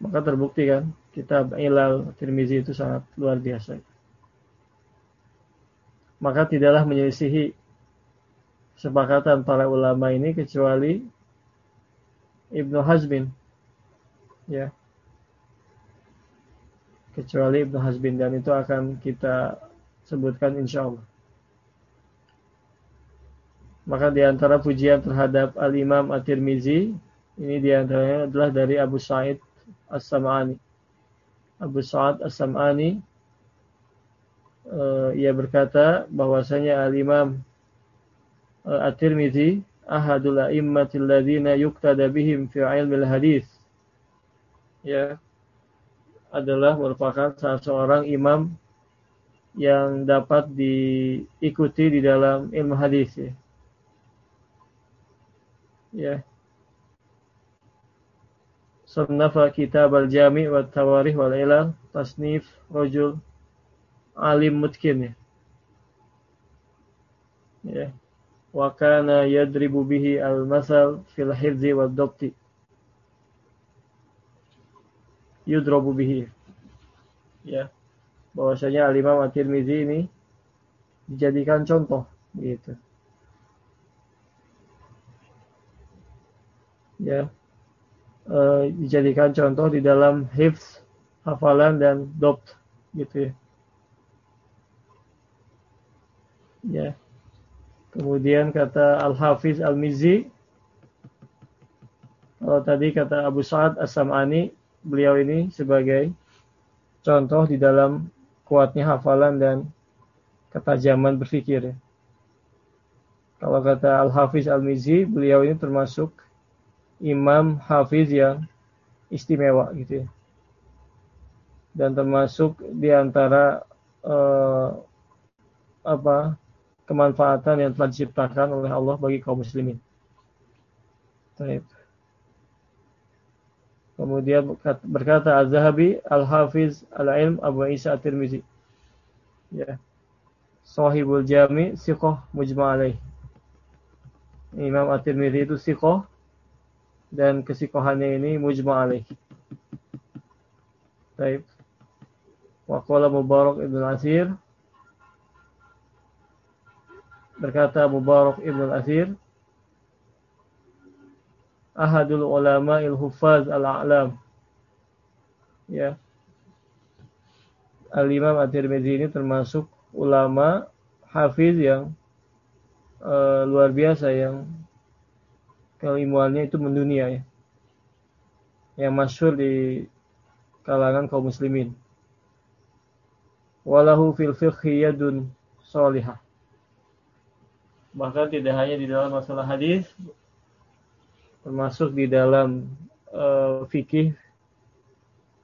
Maka terbukti kan kitab Ilal Tirmizi itu sangat luar biasa. Maka tidaklah menyelisihi sepakatan para ulama ini kecuali Ibnu Hazmin. Ya. Kecuali Ibnu Hazmin dan itu akan kita sebutkan insya Allah. Maka di antara pujian terhadap Al-Imam At-Tirmizi ini di antaranya adalah dari Abu Sa'id As-Sam'ani. Abu Sa'id As-Sam'ani uh, ia berkata bahwasanya Al-Imam uh, At-Tirmizi ahadul a'immatil ladzina yuqtada bihim fi ilmil hadis. Ya. Adalah merupakan salah seorang imam yang dapat diikuti di dalam ilmu hadis ya ya Sannafa kitab al-jami' wa tawarih wal ilal tasnif rajul alim mutkin ya. Ya. Wa kana yadribu bihi al-masal fil hifzi wa dhabti. Yudrabu bihi. Ya. Bahwasanya al-Imam At-Tirmizi ini dijadikan contoh gitu. Ya e, dijadikan contoh di dalam hifz, hafalan dan dopt gitu ya. Ya. Kemudian kata Al-Hafiz Al-Mizi kalau tadi kata Abu Sa'ad As-Sam'ani beliau ini sebagai contoh di dalam kuatnya hafalan dan ketajaman berpikir ya. Kalau kata Al-Hafiz Al-Mizi beliau ini termasuk imam hafiz yang istimewa gitu ya. Dan termasuk di antara uh, apa kemanfaatan yang telah diciptakan oleh Allah bagi kaum muslimin. Baik. Kemudian berkata Az-Zahabi Al-Hafiz Al-Ilm Abu Isa At-Tirmizi. Ya. Sahibul Jami Siqah Mujma' Imam At-Tirmizi itu siqah dan kesikohannya ini mujma' alaih. Baik. Wa Mubarak Ibn Asir berkata Mubarak Ibn Asir ahadul ulama il hufaz al-a'lam ya Al-Imam At-Tirmidzi ini termasuk ulama hafiz yang uh, luar biasa yang keilmuannya itu mendunia ya. Yang masyhur di kalangan kaum muslimin. Walahu fil fiqhi yadun salihah. Bahkan tidak hanya di dalam masalah hadis, termasuk di dalam uh, fikih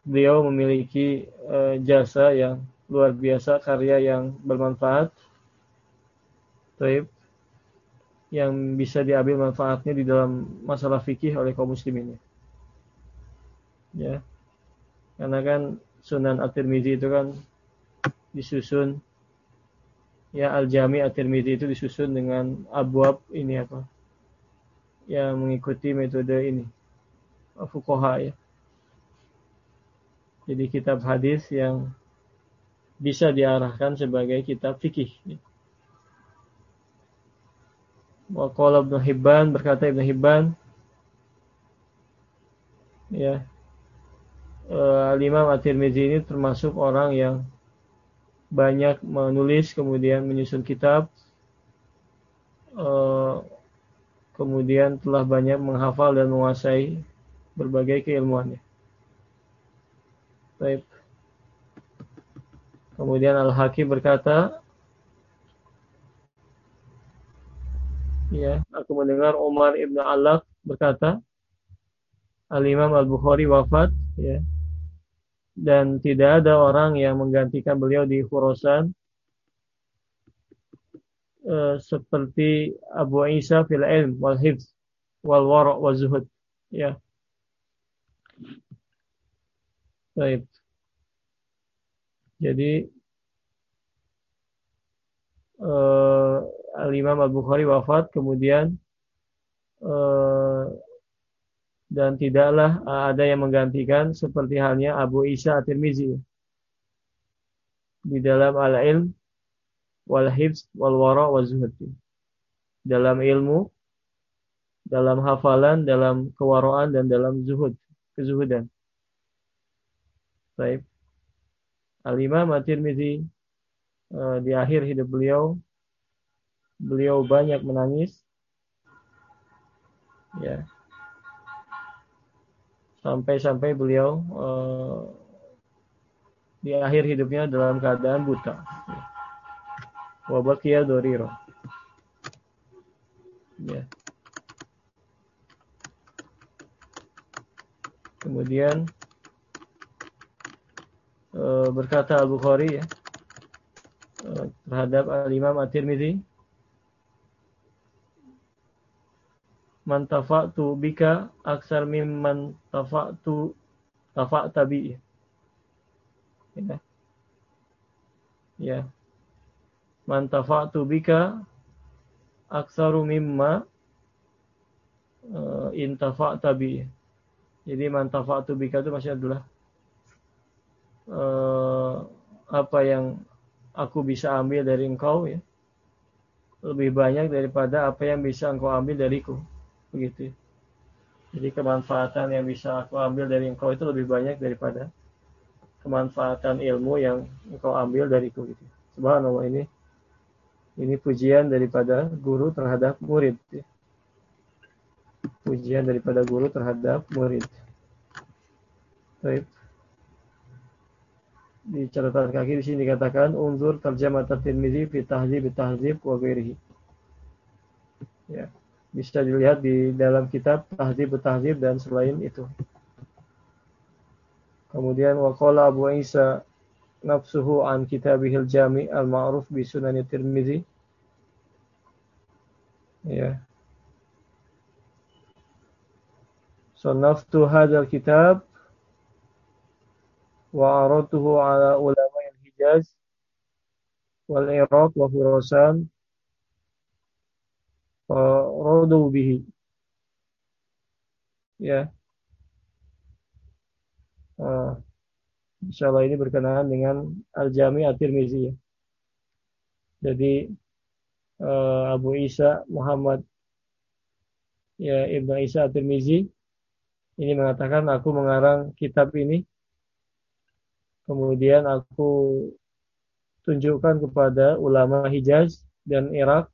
beliau memiliki uh, jasa yang luar biasa, karya yang bermanfaat. Taib yang bisa diambil manfaatnya di dalam masalah fikih oleh kaum muslimin. Ya. Karena kan Sunan At-Tirmizi itu kan disusun ya Al-Jami At-Tirmizi itu disusun dengan abwab ini apa? Yang mengikuti metode ini. Fuqaha ya. Jadi kitab hadis yang bisa diarahkan sebagai kitab fikih. Ya. Wa qala Ibnu Hibban berkata Ibnu Hibban ya uh, Imam At-Tirmizi ini termasuk orang yang banyak menulis kemudian menyusun kitab uh, kemudian telah banyak menghafal dan menguasai berbagai keilmuannya. Baik. Kemudian Al-Hakim berkata, ya, aku mendengar Umar ibn Alaq berkata, Al-Imam Al-Bukhari wafat, ya, dan tidak ada orang yang menggantikan beliau di Khurasan uh, seperti Abu Isa fil ilm wal hifz wal wara' wal zuhud, ya. Baik. Jadi uh, Al-Imam Al-Bukhari wafat kemudian uh, dan tidaklah ada yang menggantikan seperti halnya Abu Isa At-Tirmizi di dalam al-ilm wal hifz wal wara wal zuhud. Dalam ilmu dalam hafalan dalam kewaraan dan dalam zuhud kezuhudan. Baik. Al-Imam At-Tirmizi uh, di akhir hidup beliau beliau banyak menangis. Ya. Sampai-sampai beliau uh, di akhir hidupnya dalam keadaan buta. Wabakia doriro. Ya. Kemudian uh, berkata Al Bukhari ya terhadap Al Imam At-Tirmidzi man bika aksar mimman tafa'tu tafa'ta bi. Ya. Ya. Man tafa'tu bika aksaru mimma uh, in tafa'ta bi. Jadi man tafa'tu bika itu maksudnya adalah uh, apa yang aku bisa ambil dari engkau ya lebih banyak daripada apa yang bisa engkau ambil dariku begitu. Jadi kemanfaatan yang bisa aku ambil dari engkau itu lebih banyak daripada kemanfaatan ilmu yang engkau ambil dariku gitu. Subhanallah ini ini pujian daripada guru terhadap murid. Ya. Pujian daripada guru terhadap murid. Baik. Di catatan kaki di sini dikatakan unzur terjemah Tirmizi fi tahzib tahzib wa ghairihi. Ya bisa dilihat di dalam kitab Tahdzib Tahdzib dan selain itu. Kemudian waqala Abu Isa nafsuhu an kitabihil jami al-ma'ruf bi sunan Tirmizi. Ya. Sonaftu hadzal kitab ulama al-Hijaz wal Iraq wa Khurasan radu bihi. Ya. Uh, Allah ini berkenaan dengan Al-Jami At-Tirmizi ya. Jadi uh, Abu Isa Muhammad ya Ibnu Isa At-Tirmizi ini mengatakan aku mengarang kitab ini kemudian aku tunjukkan kepada ulama Hijaz dan Irak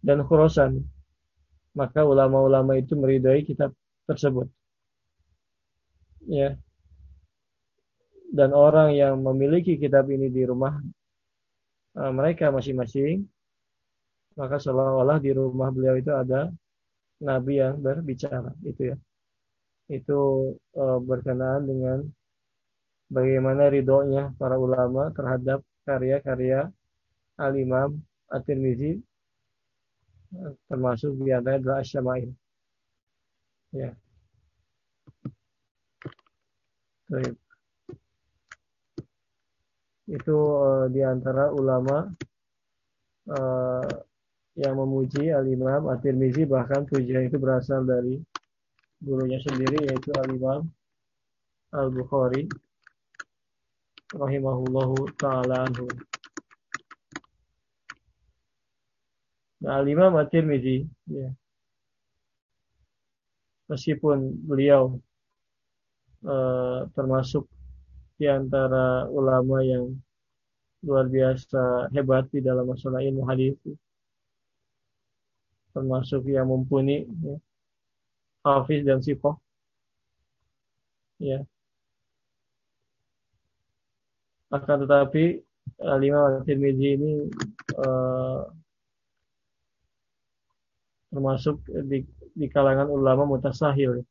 dan Khurasan. Maka ulama-ulama itu meridai kitab tersebut. Ya. Dan orang yang memiliki kitab ini di rumah uh, mereka masing-masing, maka seolah-olah di rumah beliau itu ada nabi yang berbicara, itu ya. Itu uh, berkenaan dengan bagaimana ridhonya para ulama terhadap karya-karya Al-Imam At-Tirmizi termasuk di antara adalah Asyama'il. Ya. Itu uh, di antara ulama uh, yang memuji Al-Imam At-Tirmizi bahkan pujian itu berasal dari gurunya sendiri yaitu Al-Imam Al-Bukhari rahimahullahu taala anhu. Nah, Imam At-Tirmidzi ya. Meskipun beliau uh, termasuk di antara ulama yang luar biasa hebat di dalam masalah ilmu hadis termasuk yang mumpuni ya, hafiz dan sifah ya akan tetapi uh, lima Tirmizi ini uh, termasuk di, di kalangan ulama mutasahil.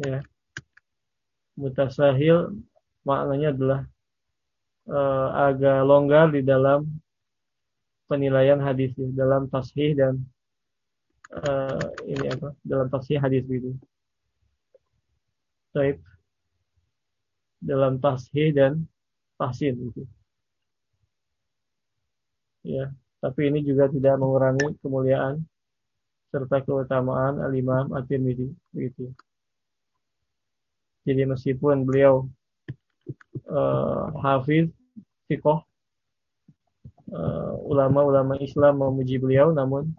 Ya. Mutasahil maknanya adalah uh, agak longgar di dalam penilaian hadis dalam tasih dan uh, ini apa dalam tasih hadis itu. Baik dalam tashih dan tahsin gitu. Ya, tapi ini juga tidak mengurangi kemuliaan serta keutamaan al-Imam At-Tirmidzi begitu. Jadi meskipun beliau uh, hafiz fiqh uh, ulama-ulama Islam memuji beliau namun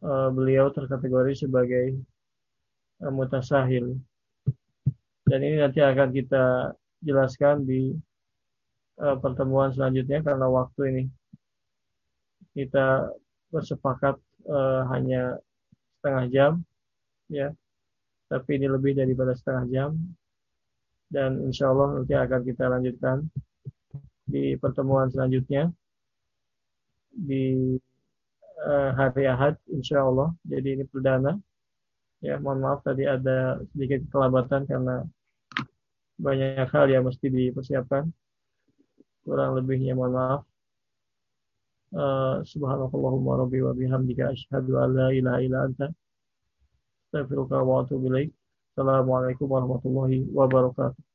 uh, beliau terkategori sebagai uh, mutasahil dan ini nanti akan kita jelaskan di uh, pertemuan selanjutnya karena waktu ini kita bersepakat uh, hanya setengah jam ya. Tapi ini lebih daripada setengah jam. Dan insya Allah nanti akan kita lanjutkan di pertemuan selanjutnya di uh, hari Ahad insya Allah. Jadi ini perdana. Ya mohon maaf tadi ada sedikit kelabatan karena banyak hal yang mesti dipersiapkan. Kurang lebihnya mohon maaf. Uh, Subhanallahumma rabbi wa bihamdika asyhadu an la ilaha illa anta astaghfiruka wa atubu ilaik. Assalamualaikum warahmatullahi wabarakatuh.